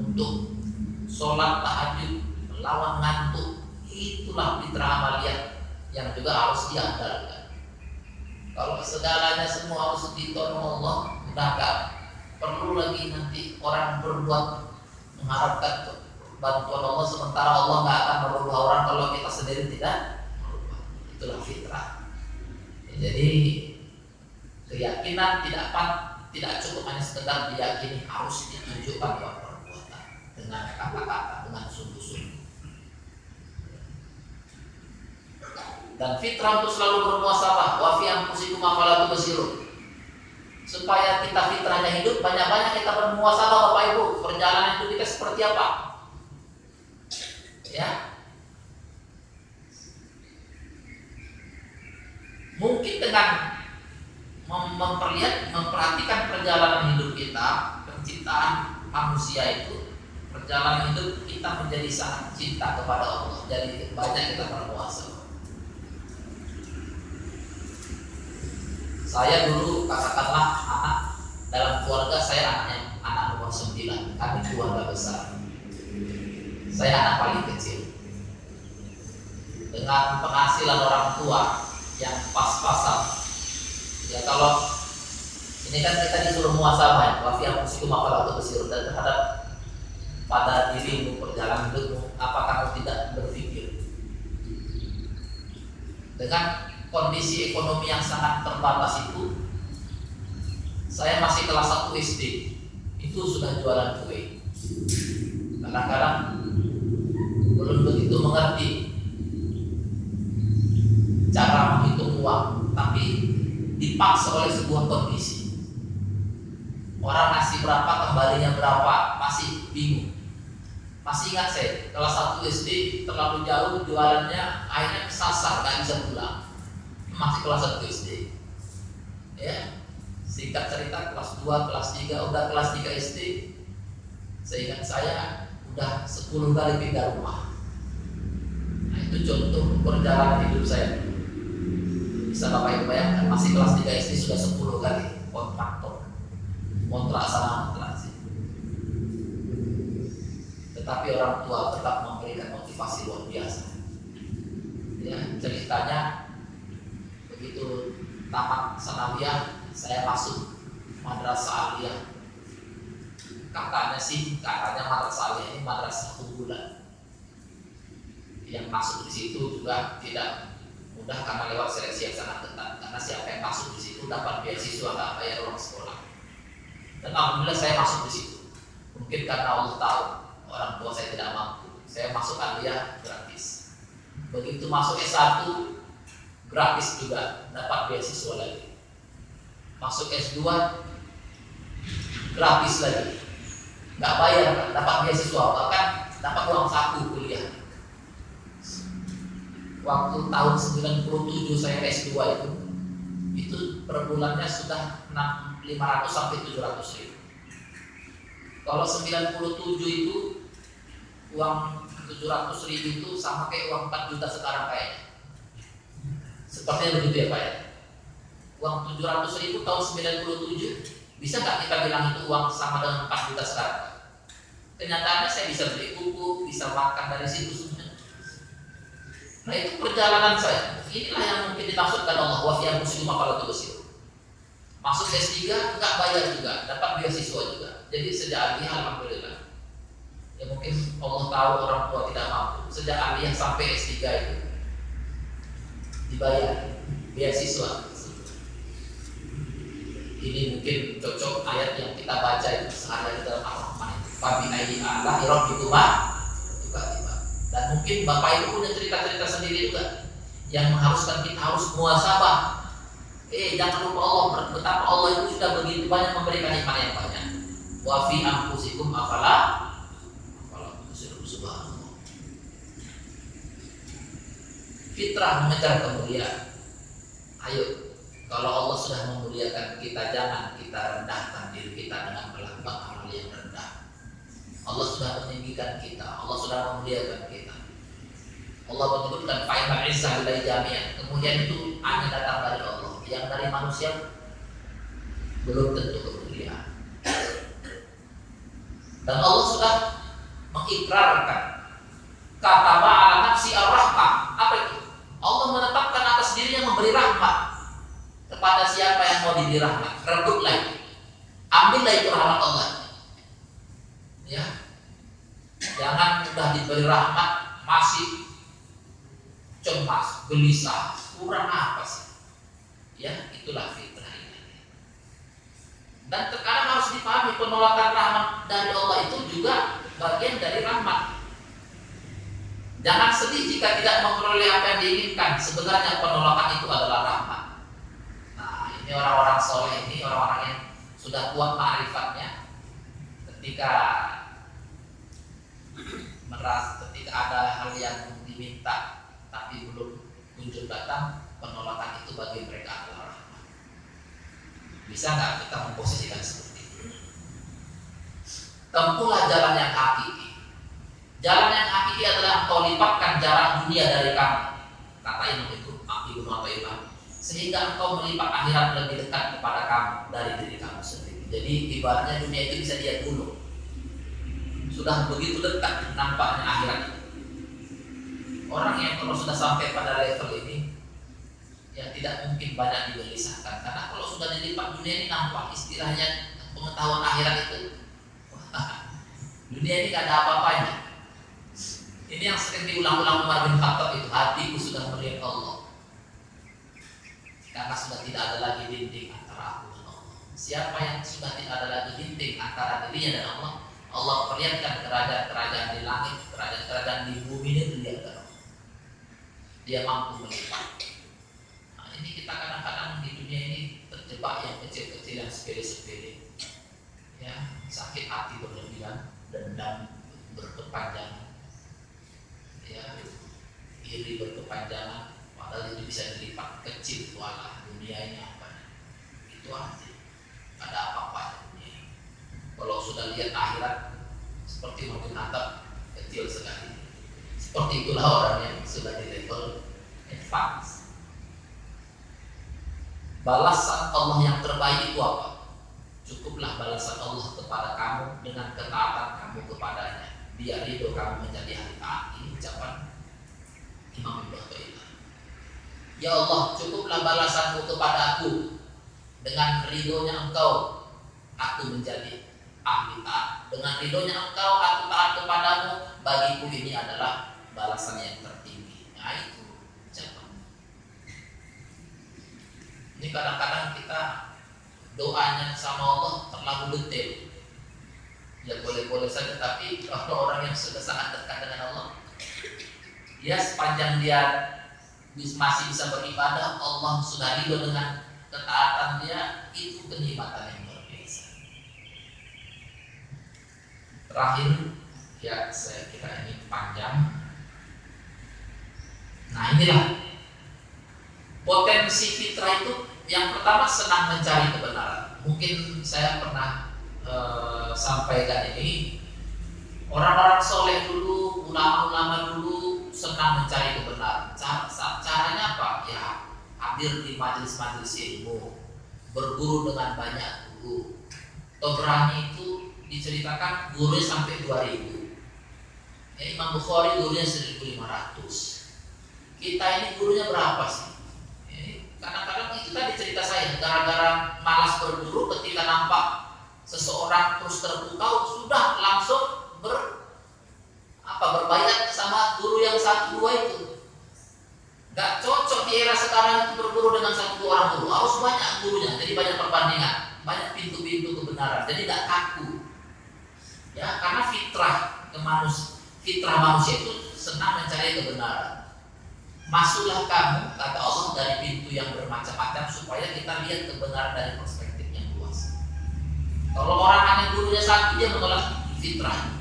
untuk sholat tahajud, melawan ngantuk, itulah fitrah amaliyah yang juga harus diandalkan. Kalau segalanya semua harus ditolong Allah, gak perlu lagi nanti orang berbuat mengharapkan bantuan Allah sementara Allah nggak akan merubah orang kalau kita sendiri tidak merubah. Itulah fitrah. Jadi keyakinan tidak pan, tidak cukup hanya sekedar diyakini harus ditunjukkan lewat perbuatan dengan kata-kata dengan sungguh-sungguh. Dan fitrah untuk selalu bermuasabah wa fi anfusikum afala tubsirun. Supaya kita fitrahnya hidup banyak-banyak kita bermuasabah Bapak Ibu, perjalanan hidup kita seperti apa? Ya, mungkin dengan memperlihat memperhatikan perjalanan hidup kita penciptaan manusia itu perjalanan hidup kita menjadi sangat cinta kepada Allah. Jadi banyak kita berpuasa. Saya dulu katakanlah anak dalam keluarga saya anaknya anak nomor 9 kami keluarga besar. Saya anak paling kecil. Dengan penghasilan orang tua yang pas-pasan ya kalau ini kan kita disuruh muasabah ya wafi aku mafal atau besir dan terhadap pada dirimu perjalanan hidupmu apa kamu tidak berpikir? Dengan kondisi ekonomi yang sangat terbatas itu saya masih kelas 1 SD itu sudah jualan kue. Kadang-kadang belum begitu mengerti cara menghitung uang tapi dipaksa oleh sebuah kondisi orang ngasih berapa kembalinya berapa masih bingung. Masih ingat saya kelas 1 SD terlalu jauh jualannya akhirnya kesasar nggak bisa pulang. Masih kelas 1 SD ya singkat cerita kelas 2 kelas 3 udah kelas 3 SD seingat saya udah 10 kali pindah rumah. Nah itu contoh perjalanan hidup saya bisa Bapak Ibu bayangkan masih kelas 3 SD sudah 10 kali kontraktor. Kontrak sana kontrak tetapi orang tua tetap memberikan motivasi luar biasa. Ya ceritanya begitu tamat sanawiyah saya masuk madrasah aliyah. Katanya sih katanya madrasah aliyah ini madrasah unggulan yang masuk di situ juga tidak mudah karena lewat seleksi yang sangat ketat. Karena siapa yang masuk di situ dapat beasiswa nggak bayar uang sekolah. Dan alhamdulillah saya masuk di situ. Mungkin karena Allah tahu orang tua saya tidak mampu. Saya masuk aliyah gratis. Begitu masuk S1 gratis juga dapat beasiswa lagi. Masuk S2 gratis lagi. Nggak bayar dapat beasiswa. Bahkan dapat uang saku waktu tahun 97 saya S2 itu itu per bulannya sudah 500 sampai 700 ribu. Kalau 97 itu uang 700 ribu itu sama kayak uang 4 juta sekarang kayaknya sepertinya begitu ya Pak ya uang 700 ribu tahun 97 bisa nggak kita bilang itu uang sama dengan 4 juta sekarang? Kenyataannya saya bisa beli buku bisa makan dari situ Nah itu perjalanan saya. Inilah yang mungkin dimaksudkan Allah wa fiyah muslim kalau besir. Masuk S3 enggak bayar juga, dapat beasiswa juga. Jadi sejak aliyah alhamdulillah. Ya mungkin Allah tahu orang tua tidak mampu. Sejak aliyah sampai S3 itu dibayar beasiswa. Ini mungkin cocok ayat yang kita baca itu sehari dalam Al-Quran. Fabi Allah rabbikumah dan mungkin Bapak Ibu punya cerita-cerita sendiri juga yang mengharuskan kita harus muasabah. Eh jangan lupa Allah betapa Allah itu sudah begitu banyak memberikan nikmat yang banyak. Wa fi anfusikum afala subhanallah. Fitrah mengejar kemuliaan. Ayo, kalau Allah sudah memuliakan kita, jangan kita rendahkan diri kita dengan melakukan hal yang rendah. Allah sudah meninggikan kita, Allah sudah memuliakan kita. Allah menyebutkan fa'inal izzah dari jamiah. Kemudian itu hanya datang dari Allah. Yang dari manusia belum tentu kemuliaan. Dan Allah sudah mengikrarkan kata ala nafsi ar-rahmah. Apa itu? Allah menetapkan atas dirinya memberi rahmat kepada siapa yang mau diberi rahmat. Rebutlah. Seperti itulah orang yang sudah di level advance. Balasan Allah yang terbaik itu apa? Cukuplah balasan Allah kepada kamu dengan ketaatan kamu kepadanya. Dia ridho kamu menjadi ahli taat. Ini ucapan Imam Ibnu Ya Allah, cukuplah balasanmu kepadaku dengan ridhonya engkau aku menjadi ahli taat. Dengan ridhonya engkau aku taat kepadamu. Bagiku ini adalah balasan yang tertinggi. Nah itu Ini kadang-kadang kita doanya sama Allah terlalu detail. Ya boleh-boleh saja, tapi kalau orang yang sudah sangat dekat dengan Allah, ya sepanjang dia masih bisa beribadah, Allah sudah ridho dengan ketaatan dia, itu kenikmatan yang luar biasa. Terakhir, ya saya kira ini panjang. Nah inilah potensi fitrah itu yang pertama senang mencari kebenaran. Mungkin saya pernah e, sampaikan ini orang-orang soleh dulu, ulama-ulama dulu senang mencari kebenaran. Cara, caranya apa? Ya hadir di majelis-majelis ilmu, berguru dengan banyak guru. Tobrani itu diceritakan gurunya sampai 2000. Ya, Imam Bukhari gurunya 1500. Kita ini gurunya berapa sih? kadang-kadang itu tadi cerita saya gara-gara malas berburu ketika nampak seseorang terus terpukau sudah langsung ber apa berbayat sama guru yang satu dua itu. Nggak cocok di era sekarang berburu dengan satu dua orang guru. Harus banyak gurunya jadi banyak perbandingan banyak pintu-pintu kebenaran. Jadi nggak kaku. Ya karena fitrah kemanus fitrah manusia itu senang mencari kebenaran Masuklah kamu, kata Allah, dari pintu yang bermacam-macam supaya kita lihat kebenaran dari perspektif yang luas. Kalau orang hanya gurunya satu, dia menolak fitrah.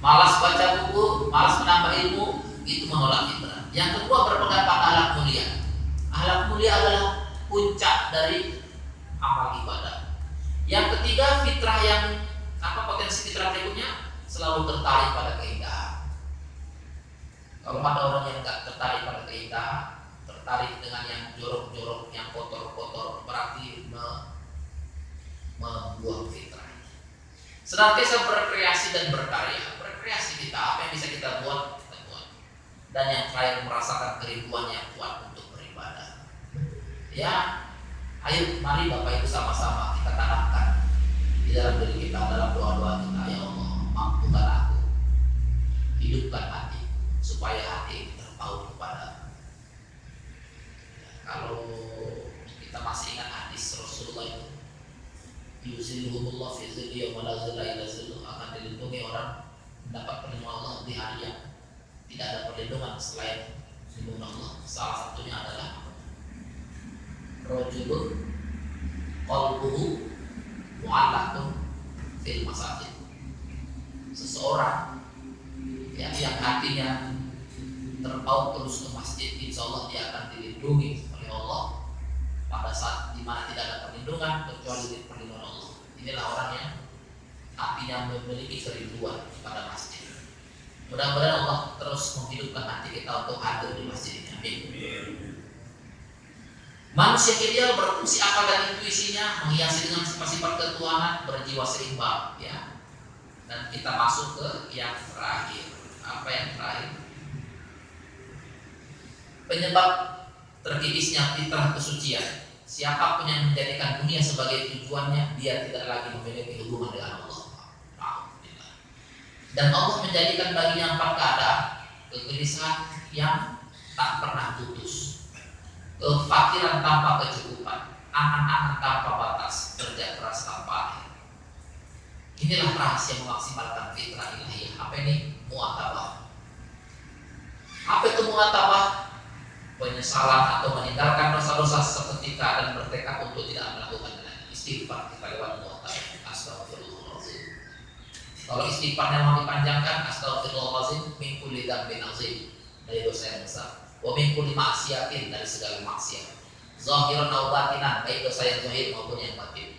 Malas baca buku, malas menambah ilmu, itu menolak fitrah. Yang kedua berpegang pada alat mulia. Alat mulia adalah puncak dari amal ibadah. Yang ketiga fitrah yang apa potensi fitrah berikutnya selalu tertarik pada keindahan. Kalau ada orang yang nggak tertarik pada keindahan, tertarik dengan yang jorok-jorok, yang kotor-kotor, berarti me membuang fitrah. Senantiasa berkreasi dan berkarya. Berkreasi kita, apa yang bisa kita buat, kita buat. Dan yang terakhir merasakan kerinduan yang kuat untuk beribadah. Ya, ayo mari Bapak Ibu sama-sama kita tanamkan di dalam diri kita, dalam doa-doa kita. Ya Allah, mampukan aku. Hidupkan hati supaya hati terpaut kepada kalau kita masih ingat hadis Rasulullah itu Yuzilhumullah fi zilli wa la zilla illa zilluh akan dilindungi orang mendapat perlindungan Allah di hari yang tidak ada perlindungan selain lindungan Allah. Salah satunya adalah rojulun qalbuhu mu'allakun fil masajid. Seseorang ya, yang hatinya terpaut terus ke masjid, insya Allah dia akan dilindungi oleh Allah pada saat di mana tidak ada perlindungan kecuali di perlindungan Allah. Inilah orang yang hatinya memiliki kerinduan pada masjid. Mudah-mudahan Allah terus menghidupkan hati kita untuk hadir di masjid ini. Amin. Manusia ideal berfungsi akal dan intuisinya menghiasi dengan sifat-sifat ketuhanan berjiwa seimbang ya. Dan kita masuk ke yang terakhir. Apa yang terakhir? Penyebab terkikisnya fitrah kesucian. Siapa pun yang menjadikan dunia sebagai tujuannya, dia tidak lagi memiliki hubungan dengan Allah. Dan Allah menjadikan baginya empat keadaan kegelisahan yang tak pernah putus kefakiran tanpa kecukupan, angan-angan tanpa batas, kerja keras tanpa akhir. Inilah rahasia memaksimalkan fitrah ilahiyah. Apa ini? Muatabah. Apa itu muatabah? Penyesalan atau meninggalkan dosa-dosa seketika dan bertekad untuk tidak melakukan lagi. Istighfar kita lewat muatabah. Astagfirullahaladzim. Kalau istighfarnya mau dipanjangkan, astagfirullahaladzim min kulli dzambin azim dari dosa yang besar wa min kulli maksiatin dari segala maksiat zahiran atau batinan baik dosa yang zahir maupun yang batin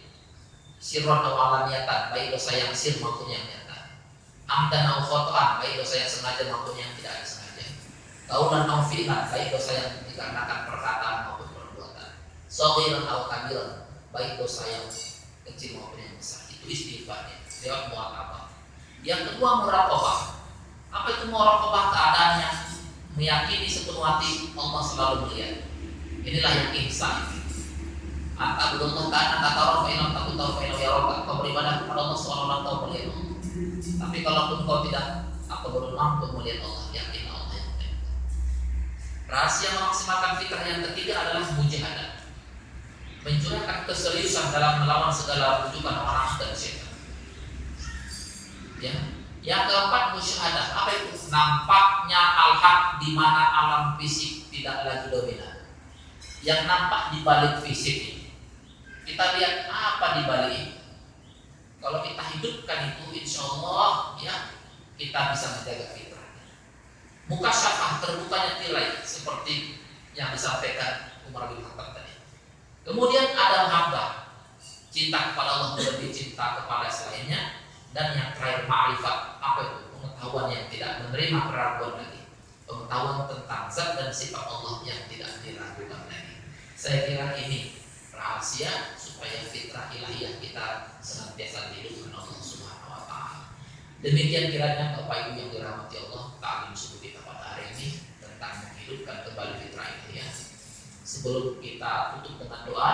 sirron atau alaniyatan baik dosa yang sir maupun yang nyata. Amdan atau khotoan baik dosa yang sengaja maupun yang tidak disengaja kaulan atau fi'lan baik dosa yang dikarenakan perkataan maupun perbuatan. Sahiran atau kabiran baik dosa yang kecil maupun yang besar. Itu istighfarnya lewat muatabah yang kedua muraqabah apa itu muraqabah keadaannya meyakini sepenuh hati Allah selalu melihat. Inilah yang ihsan. Anta berdoa kan anta tahu fa inam takut tahu fa inam ya robbak. Kau beribadah kepada Allah seolah-olah tahu melihat Allah. Tapi kalaupun kau tidak, aku belum mampu melihat Allah. Yakin Allah yang melihat. Rahasia memaksimalkan fitrah yang ketiga adalah mujahadah. Mencurahkan keseriusan dalam melawan segala rujukan orang dan setan. Ya, yang keempat musyahadah. Apa itu? Nampaknya al-haq di mana alam fisik tidak lagi dominan. Yang nampak di balik fisik Kita lihat apa di balik ini. Kalau kita hidupkan itu, insya Allah ya kita bisa menjaga fitrah. Muka syafah terbukanya tirai seperti yang disampaikan Umar bin Khattab tadi. Kemudian ada mahabbah, cinta kepada Allah lebih cinta kepada selainnya dan yang terakhir ma'rifat apa itu pengetahuan yang tidak menerima keraguan lagi pengetahuan tentang zat dan sifat Allah yang tidak diragukan lagi saya kira ini rahasia supaya fitrah ilahiyah kita senantiasa dengan Allah Subhanahu wa taala. Demikian kiranya Bapak Ibu yang dirahmati Allah, taklim subuh kita pada hari ini tentang menghidupkan kembali fitrah ilahiyah. Sebelum kita tutup dengan doa,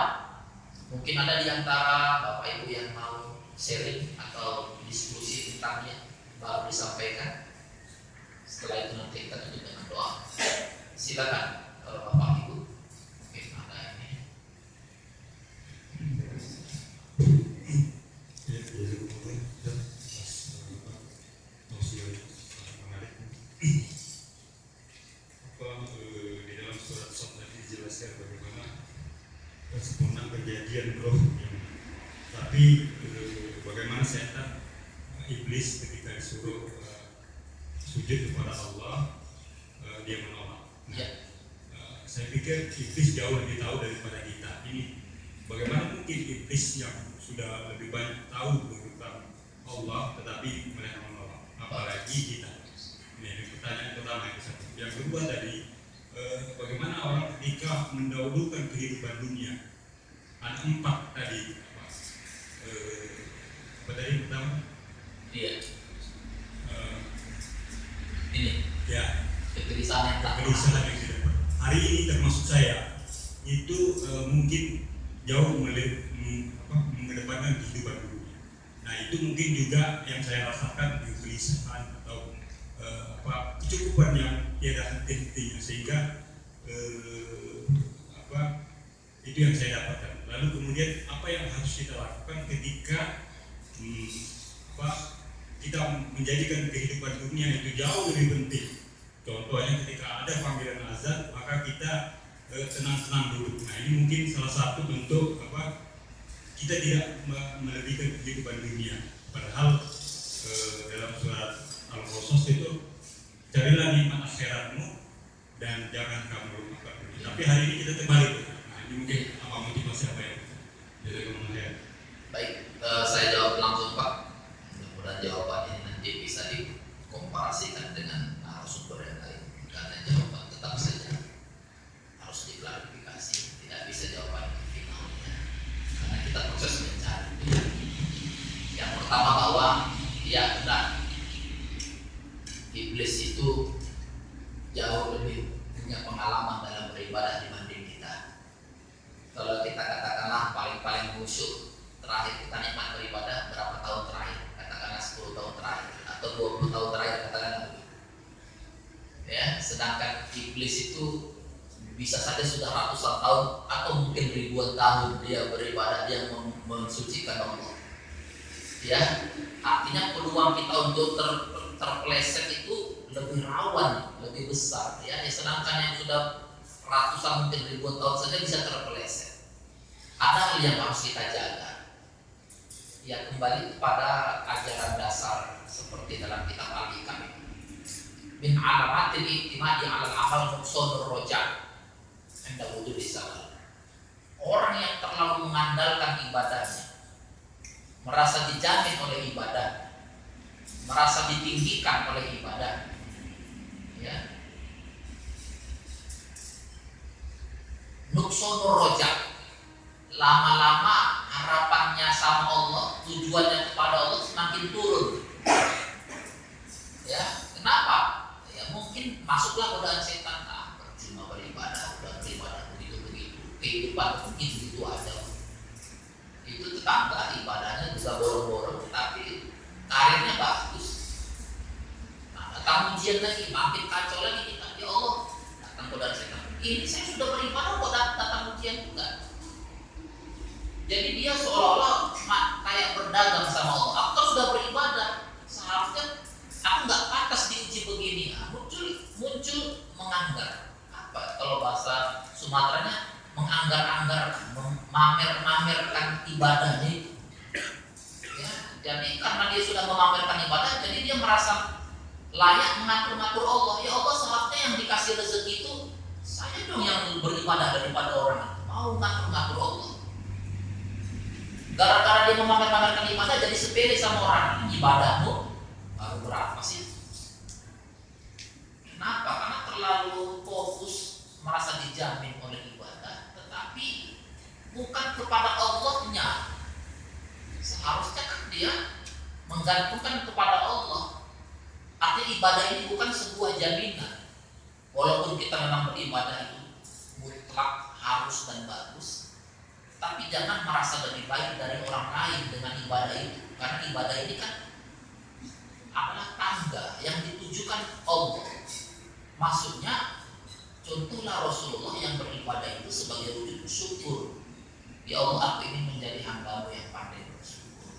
mungkin ada di antara Bapak Ibu yang mau sharing atau diskusi tentangnya baru disampaikan. Setelah itu nanti kita tutup dengan doa. Silakan kalau Bapak Ibu. Padahal eh, dalam surat Al-Qasas itu carilah nikmat akhiratmu dan jangan kamu lupakan. Tapi hari ini kita terbalik. Nah, ini mungkin apa motivasi apa jadi kemudian Baik, eh, saya jawab langsung Pak. Mudah-mudahan jawaban ini nanti bisa dikomparasikan dengan narasumber yang lain. Karena jawaban tetap saja harus diklarifikasi. Tidak bisa jawaban finalnya. Karena kita proses pertama bahwa ya benar iblis itu jauh lebih punya pengalaman dalam beribadah dibanding kita. Kalau kita katakanlah paling-paling musuh terakhir kita nikmat beribadah berapa tahun terakhir? Katakanlah 10 tahun terakhir atau 20 tahun terakhir katakanlah. Ya, sedangkan iblis itu bisa saja sudah ratusan tahun atau mungkin ribuan tahun dia beribadah dia mensucikan Allah. Ya, artinya peluang kita untuk ter, terpeleset itu lebih rawan, lebih besar. Ya, sedangkan yang sudah ratusan mungkin ribuan tahun saja bisa terpeleset. Ada hal yang harus kita jaga. Ya kembali kepada ajaran dasar seperti dalam kitab Al-Hikam min alamatil i'timadi 'ala al-amal nuqsanur roja anda wujud di sana. Orang yang terlalu mengandalkan ibadahnya merasa dijamin oleh ibadah. Merasa ditinggikan oleh ibadah. Ya. Nuksonur rojak lama-lama harapannya sama Allah tujuannya kepada Allah semakin turun. Ya kenapa? Ya mungkin masuklah godaan setan. Ah percuma beribadah udah beribadah begitu begitu kehidupan mungkin gitu aja itu tetangga ibadahnya juga borong-borong tapi karirnya bagus nah, datang ujian lagi makin kacau lagi kita ya Allah datang godaan setan ini saya sudah beribadah kok dat- datang ujian juga jadi dia seolah-olah kayak berdagang sama Allah. Aku kan sudah beribadah, seharusnya aku nggak pantas diuji begini. Nah, muncul muncul menganggar. Apa kalau bahasa Sumateranya menganggar-anggar, memamer-mamerkan ibadahnya itu. Ya, jadi karena dia sudah memamerkan ibadah, jadi dia merasa layak mengatur-ngatur Allah. Ya Allah seharusnya yang dikasih rezeki itu saya dong yang beribadah daripada orang. Mau ngatur-ngatur Allah. Gara-gara dia memamer-mamerkan ibadah jadi sepele sama orang. Ibadahmu baru berapa sih? Kenapa? Karena terlalu fokus merasa dijamin oleh ibadah, tetapi kepada Allahnya. Seharusnya kan dia menggantungkan kepada Allah. Artinya ibadah ini bukan sebuah jaminan. Walaupun kita memang beribadah itu mutlak harus dan bagus, tapi jangan merasa lebih baik dari orang lain dengan ibadah itu karena ibadah ini kan adalah tangga yang ditujukan Allah maksudnya contohlah Rasulullah yang beribadah itu sebagai wujud syukur ya Allah aku ini menjadi hambamu yang pandai bersyukur.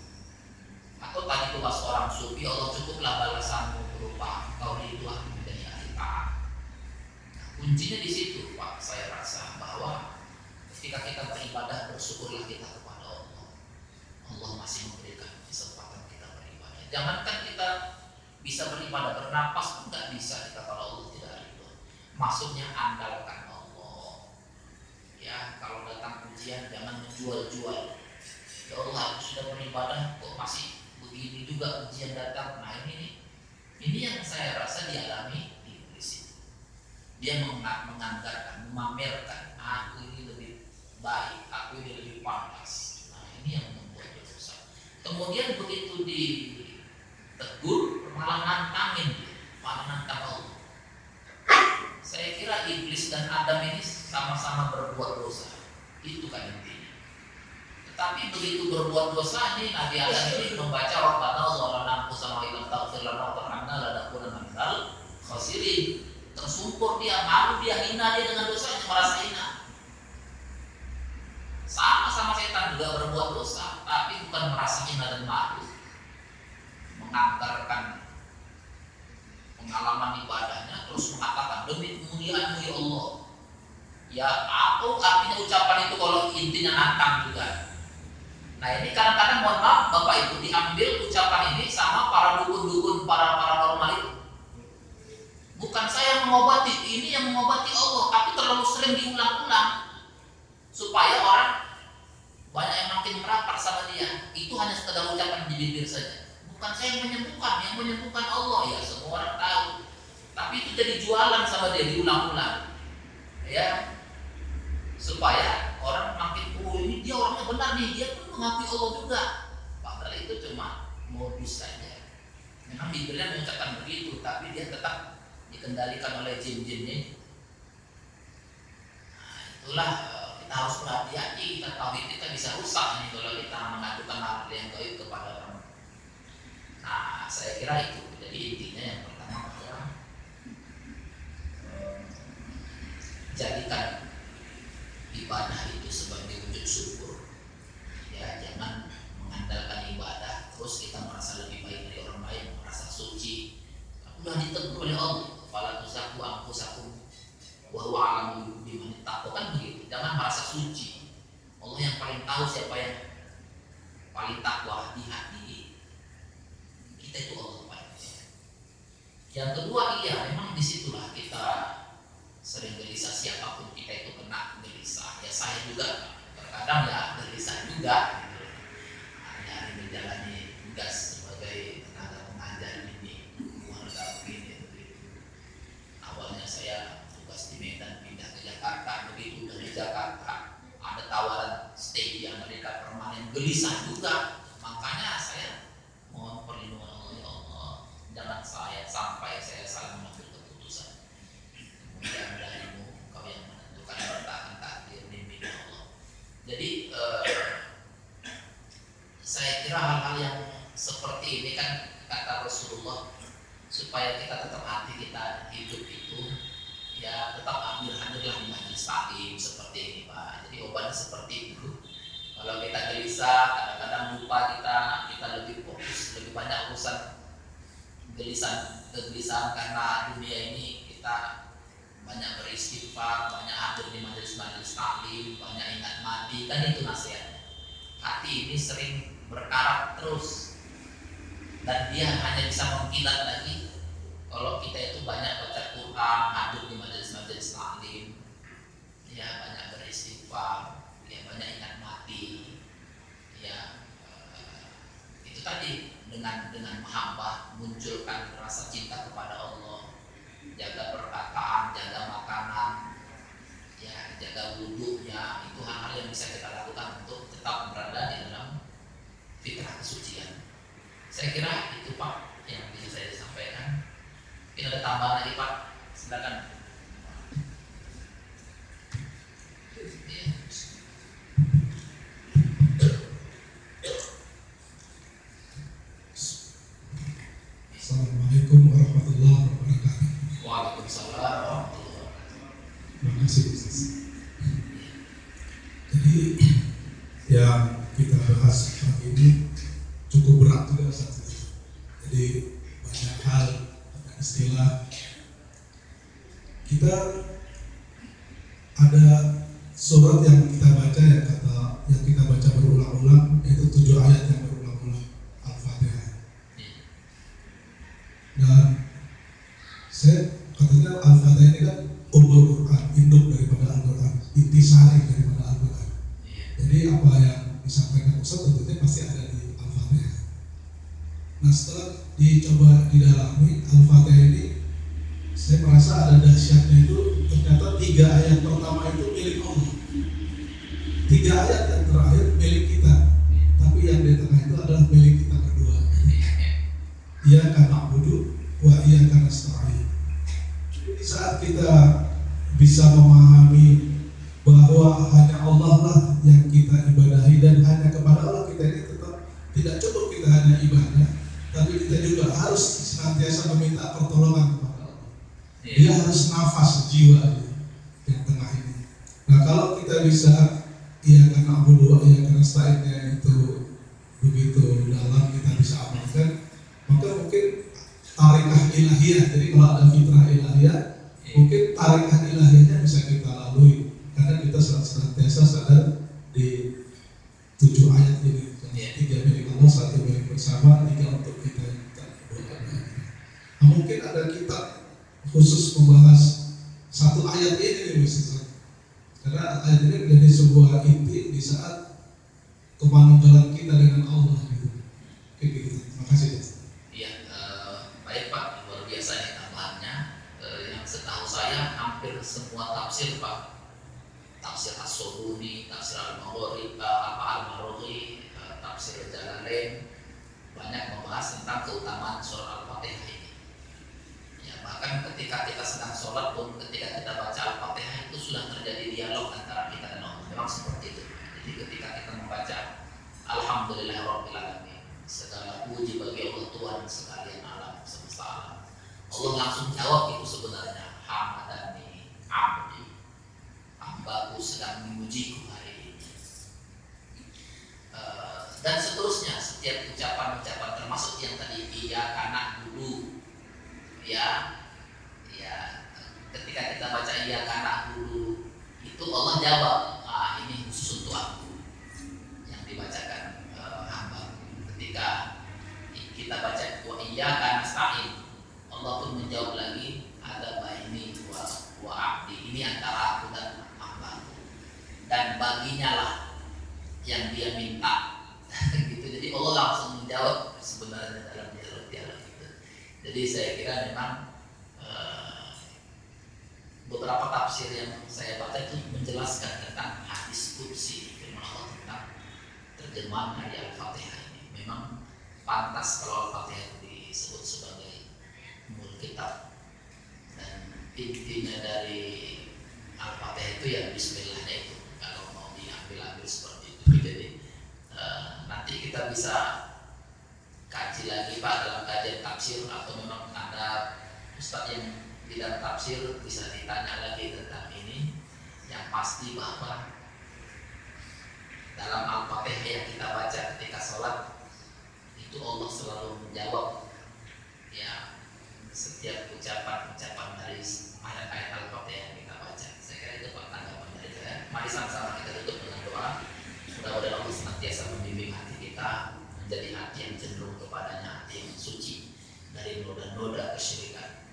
Atau tadi itu pas orang sufi Allah cukuplah balasanmu berupa kau itu aku menjadi ahli taat Nah, kuncinya di situ Pak. Saya rasa bahwa ketika kita beribadah bersyukurlah kita kepada Allah. Allah masih memberikan kesempatan kita beribadah. Jangankan kita bisa beribadah bernapas pun nggak bisa kita kalau Allah tidak ridho. Maksudnya andalkan ya kalau datang ujian jangan menjual-jual ya Allah aku sudah beribadah kok masih begini juga ujian datang nah ini nih ini yang saya rasa dialami iblis itu dia menga- menganggarkan, memamerkan aku ini lebih baik, aku ini lebih pantas. Nah ini yang membuat dia susah. Kemudian begitu ditegur malah nantangin malah nantang Allah. Saya kira iblis dan Adam ini sama-sama berbuat dosa. Itu kan intinya. Tetapi begitu berbuat dosa ini Nabi Adam ini membaca Rabbana zalamna anfusana wa illam taghfir lana wa tarhamna lanakunanna minal khasirin. Tersungkur dia, malu dia, hina dia dengan dosanya, merasa hina. Sama-sama setan juga berbuat dosa, tapi bukan merasa hina dan malu. Mengantarkan pengalaman ibadahnya, terus mengatakan demi kemuliaanmu ya Allah. Ya, apa artinya ucapan itu kalau intinya nantang juga. Nah ini kadang-kadang mohon maaf Bapak Ibu diambil ucapan ini sama para dukun-dukun para paranormal itu. Bukan saya yang mengobati, ini yang mengobati Allah, tapi terlalu sering diulang-ulang supaya orang banyak yang makin merapat sama dia. Itu hanya sekedar ucapan di bibir saja. Bukan saya yang menyembuhkan, yang menyembuhkan Allah. Ya semua orang tahu. Tapi itu jadi jualan sama dia diulang-ulang. Ya, supaya orang makin oh ini dia orangnya benar nih. Dia pun mengakui Allah juga. Padahal itu cuma modus saja. Memang bibirnya mengucapkan begitu tapi dia tetap dikendalikan oleh jin-jinnya. Nah, itulah eh, kita harus berhati-hati. Kita tahu kita bisa rusak nih kalau kita mengadukan hal yang gaib kepada orang nah saya kira itu. Jadi intinya yang pertama adalah eh, jadikan ibadah itu sebagai wujud syukur. Ya jangan mengandalkan ibadah. Terus kita merasa lebih baik dari orang lain merasa suci. Aku sudah ditegur oleh Allah. Kepala tusaku aku saku wahwa alam biman takwa kan begitu. Jangan merasa suci. Allah yang paling tahu siapa yang paling takwa di hati itu Allah yang kedua iya memang di situlah kita sering gelisah siapa pun kita itu kena gelisah. Ya saya juga terkadang ya gelisah juga gitu. Menjalani tugas sebagai tenaga pengajar ini keluarga begini begitu. Awalnya saya tugas di Medan pindah ke Jakarta begitu dari Jakarta ada tawaran stay di Amerika permanen gelisah juga. Makanya saya mohon perlindungan Jangan saya sampai saya salah mengambil keputusan. Darimu kau yang menentukan bertahan takdir mimpi Allah. Jadi eh, saya kira hal-hal yang seperti ini kan kata Rasulullah supaya kita tetap hati kita hidup itu ya tetap ambil hadirlah di majelis taklim seperti ini pak. Jadi obatnya seperti itu. Kalau kita gelisah kadang-kadang lupa kita kita lebih fokus lebih banyak urusan gelisah kegelisahan karena dunia ini kita banyak beristighfar, banyak hadir di majelis-majelis taklim, banyak ingat mati, kan itu nasihatnya. Hati ini sering berkarat terus. Dan dia hanya bisa mengkilat lagi kalau kita itu banyak baca Quran, hadir di majelis-majelis taklim, ya banyak beristighfar, ya banyak ingat mati, ya itu tadi dengan dengan mahabbah munculkan rasa cinta kepada Allah jaga perkataan, jaga makanan, ya jaga wudhunya itu hal-hal yang bisa kita lakukan untuk tetap berada di dalam fitrah kesucian. Saya kira itu Pak yang bisa saya sampaikan. Mungkin ada tambahan lagi Pak, silakan. Ya. Assalamualaikum warahmatullahi wabarakatuh. Waalaikumsalam warahmatullahi wabarakatuh. Terima kasih Ustaz. Jadi yang kita bahas hari ini cukup berat juga Ustaz. Jadi banyak hal istilah kita ada surat yang kita baca yang kata yang kita baca berulang-ulang yaitu tujuh ayat yang berulang-ulang Al-Fatihah. Dan saya katanya Al-Fatihah ini kan ummul Quran, induk daripada Al-Quran, intisari daripada Al-Quran. Jadi apa yang disampaikan Ustaz tentunya pasti ada di Al-Fatihah. Nah setelah dicoba didalami Al-Fatihah ini, saya merasa ada dahsyatnya itu ternyata tiga ayat pertama itu milik Allah. Tiga ayat yang terakhir milik kita, tapi yang di tengah itu adalah milik kita. Ia karena budu, wa ia karena Jadi saat kita bisa memahami bahwa hanya Allah lah yang kita ibadahi dan hanya kepada Allah kita ini tetap tidak cukup kita hanya ibadah, tapi kita juga harus senantiasa meminta pertolongan kepada Allah. Dia harus nafas jiwa yang tengah ini. Nah kalau kita bisa ia karena Dua, ia karena selainnya itu begitu dalam kita bisa amalkan, ilahiyah. Jadi kalau ada fitrah ilahiyah, mungkin tarikah ilahiyahnya bisa kita lalui karena kita senantiasa sadar di tujuh ayat ini Iya. tiga milik Allah satu milik bersama tiga untuk kita yang kita doakan nah, mungkin ada kitab khusus membahas satu ayat ini nih Ustaz. Karena ayat ini menjadi sebuah inti di saat kemanunggalan kita dengan Allah gitu. Oke, gitu. Terima kasih. Ustaz. Iya, eh, baik Pak, luar biasa ini tambahannya. Eh, yang setahu saya hampir semua tafsir Pak, tafsir As-Subuni, tafsir Al-Maghri, eh, apa Al-Marughi, eh, tafsir Jalalain banyak membahas tentang keutamaan surah Al-Fatihah ini. Ya, bahkan ketika kita sedang sholat pun, ketika kita baca Al-Fatihah itu sudah terjadi dialog antara kita dan Allah. Memang seperti itu. Jadi ketika kita membaca Alhamdulillahirobbilalamin segala puji bagi Allah Tuhan sekalian alam semesta alam. Allah langsung jawab itu sebenarnya Hamadani Abdi Hambaku sedang memujiku hari ini Eh, Dan seterusnya setiap ucapan-ucapan termasuk yang tadi Iya kanak dulu Ya Ya Ketika kita baca iya kanak dulu Itu Allah jawab Ah ini khusus untuk aku Yang dibacakan eh, hamba Ketika kita baca wa iyyaka nasta'in Allah pun menjawab lagi ada ini wa, wa abdi ini antara aku dan hamba dan baginya lah yang dia minta gitu jadi Allah sebenarnya dalam dialog-dialog itu jadi saya kira memang eh, beberapa tafsir yang saya baca itu menjelaskan tentang hadis kursi firman tentang terjemahan dari Al-Fatihah ini. Memang pantas kalau Al-Fatihah disebut sebagai umul kitab. Dan intinya dari Al-Fatihah itu ya Bismillahnya itu. Kalau mau diambil-ambil seperti itu. Jadi eh, nanti kita bisa kaji lagi Pak dalam kajian tafsir atau memang ada Ustadz yang dalam tafsir bisa ditanya lagi tentang ini yang pasti bahwa dalam Al-Fatihah yang kita baca ketika sholat itu Allah selalu menjawab ya setiap ucapan-ucapan dari ayat-ayat Al-Fatihah yang kita baca. Saya kira itu Pak tanggapan dari saya. Mari sama-sama kita tutup dengan doa. Mudah-mudahan Allah senantiasa membimbing hati kita menjadi hati yang cenderung kepadanya, hati yang suci dari noda-noda kesyirikan.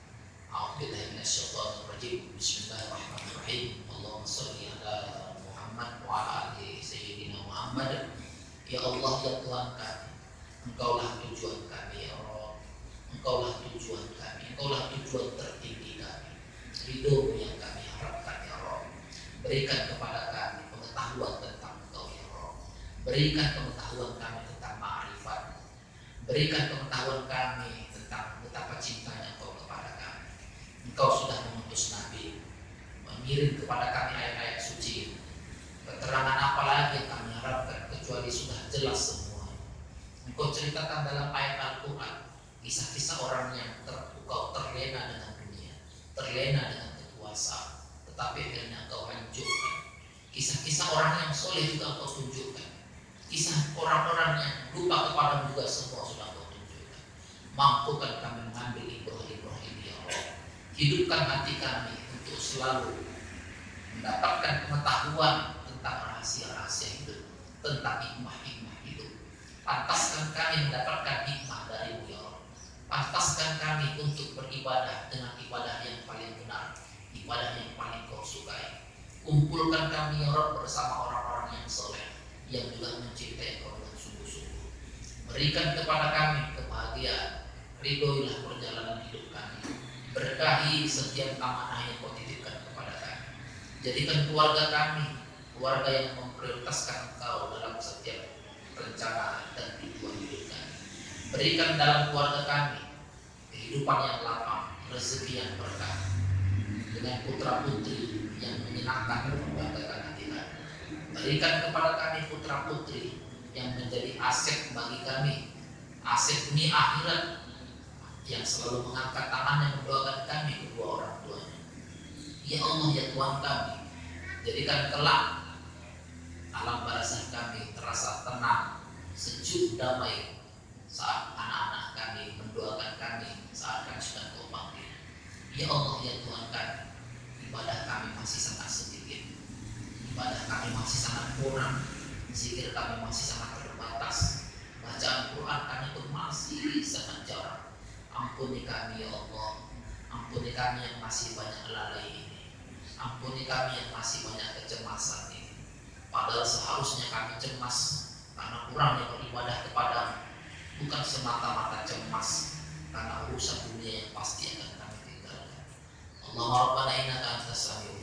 A'udzubillahi minasyaitonirrajim. Bismillahirrahmanirrahim. Allahumma shalli ala Muhammad wa ala ali sayyidina Muhammad. Ya Allah ya Tuhan kami, Engkaulah tujuan kami ya Allah. Engkaulah tujuan kami, Engkaulah tujuan tertinggi kami. Ridhomu yang kami harapkan ya Allah. Berikan kepada kami pengetahuan tentang Engkau ya Allah. Berikan pengetahuan kami tentang ma'rifat. Berikan pengetahuan kami tentang betapa cintanya Engkau kepada kami. Engkau sudah mengutus Nabi mengirim kepada kami ayat-ayat suci. Keterangan apa lagi yang kami harapkan kecuali sudah jelas semua. Engkau ceritakan dalam ayat Al-Quran kisah-kisah orang yang terpukau, terlena dengan dunia, terlena dengan kekuasaan, tetapi akhirnya engkau hancurkan. Kisah-kisah orang yang soleh juga engkau tunjukkan. Kisah orang-orang yang lupa kepada juga semua sudah engkau tunjukkan. Mampukan kami mengambil ibrah-ibrah ini ya Allah. Hidupkan hati kami untuk selalu mendapatkan pengetahuan tentang rahasia-rahasia hidup, tentang hikmah-hikmah hidup. Pantaskan kami mendapatkan hikmah darimu ya Allah. Pantaskan kami untuk beribadah dengan ibadah yang paling benar, ibadah yang paling kau sukai. Kumpulkan kami ya Rabb bersama orang-orang yang soleh, yang juga mencintai kau dengan sungguh-sungguh. Berikan kepada kami kebahagiaan, ridhoilah perjalanan hidup kami. Berkahi setiap amanah yang kau titipkan kepada kami. Jadikan keluarga kami keluarga yang memprioritaskan engkau dalam setiap rencana dan tujuan hidup kami. Berikan dalam keluarga kami kehidupan yang lapang, rezeki yang berkah, dengan putra putri yang menyenangkan hati kami. Berikan kepada kami putra putri yang menjadi aset bagi kami, aset ini akhirat yang selalu mengangkat tangannya mendoakan kami kedua orang tuanya. Ya Allah ya Tuhan kami, jadikan kelak alam barzah kami terasa tenang, sejuk, damai saat anak-anak kami mendoakan kami saat kami sudah kau panggil. Ya Allah ya Tuhan kami, ibadah kami masih sangat sedikit, ibadah kami masih sangat kurang, zikir kami masih sangat terbatas, bacaan Quran kami pun masih sangat jarang. Ampuni kami ya Allah, Ampuni kami yang masih banyak lalai ini. Ampuni kami yang masih banyak kecemasan ini. Padahal seharusnya kami cemas karena kurangnya beribadah kepadamu. Bukan semata-mata cemas karena urusan dunia yang pasti akan kami tinggalkan. Allahumma rabbana innaka antas samiul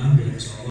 numbers all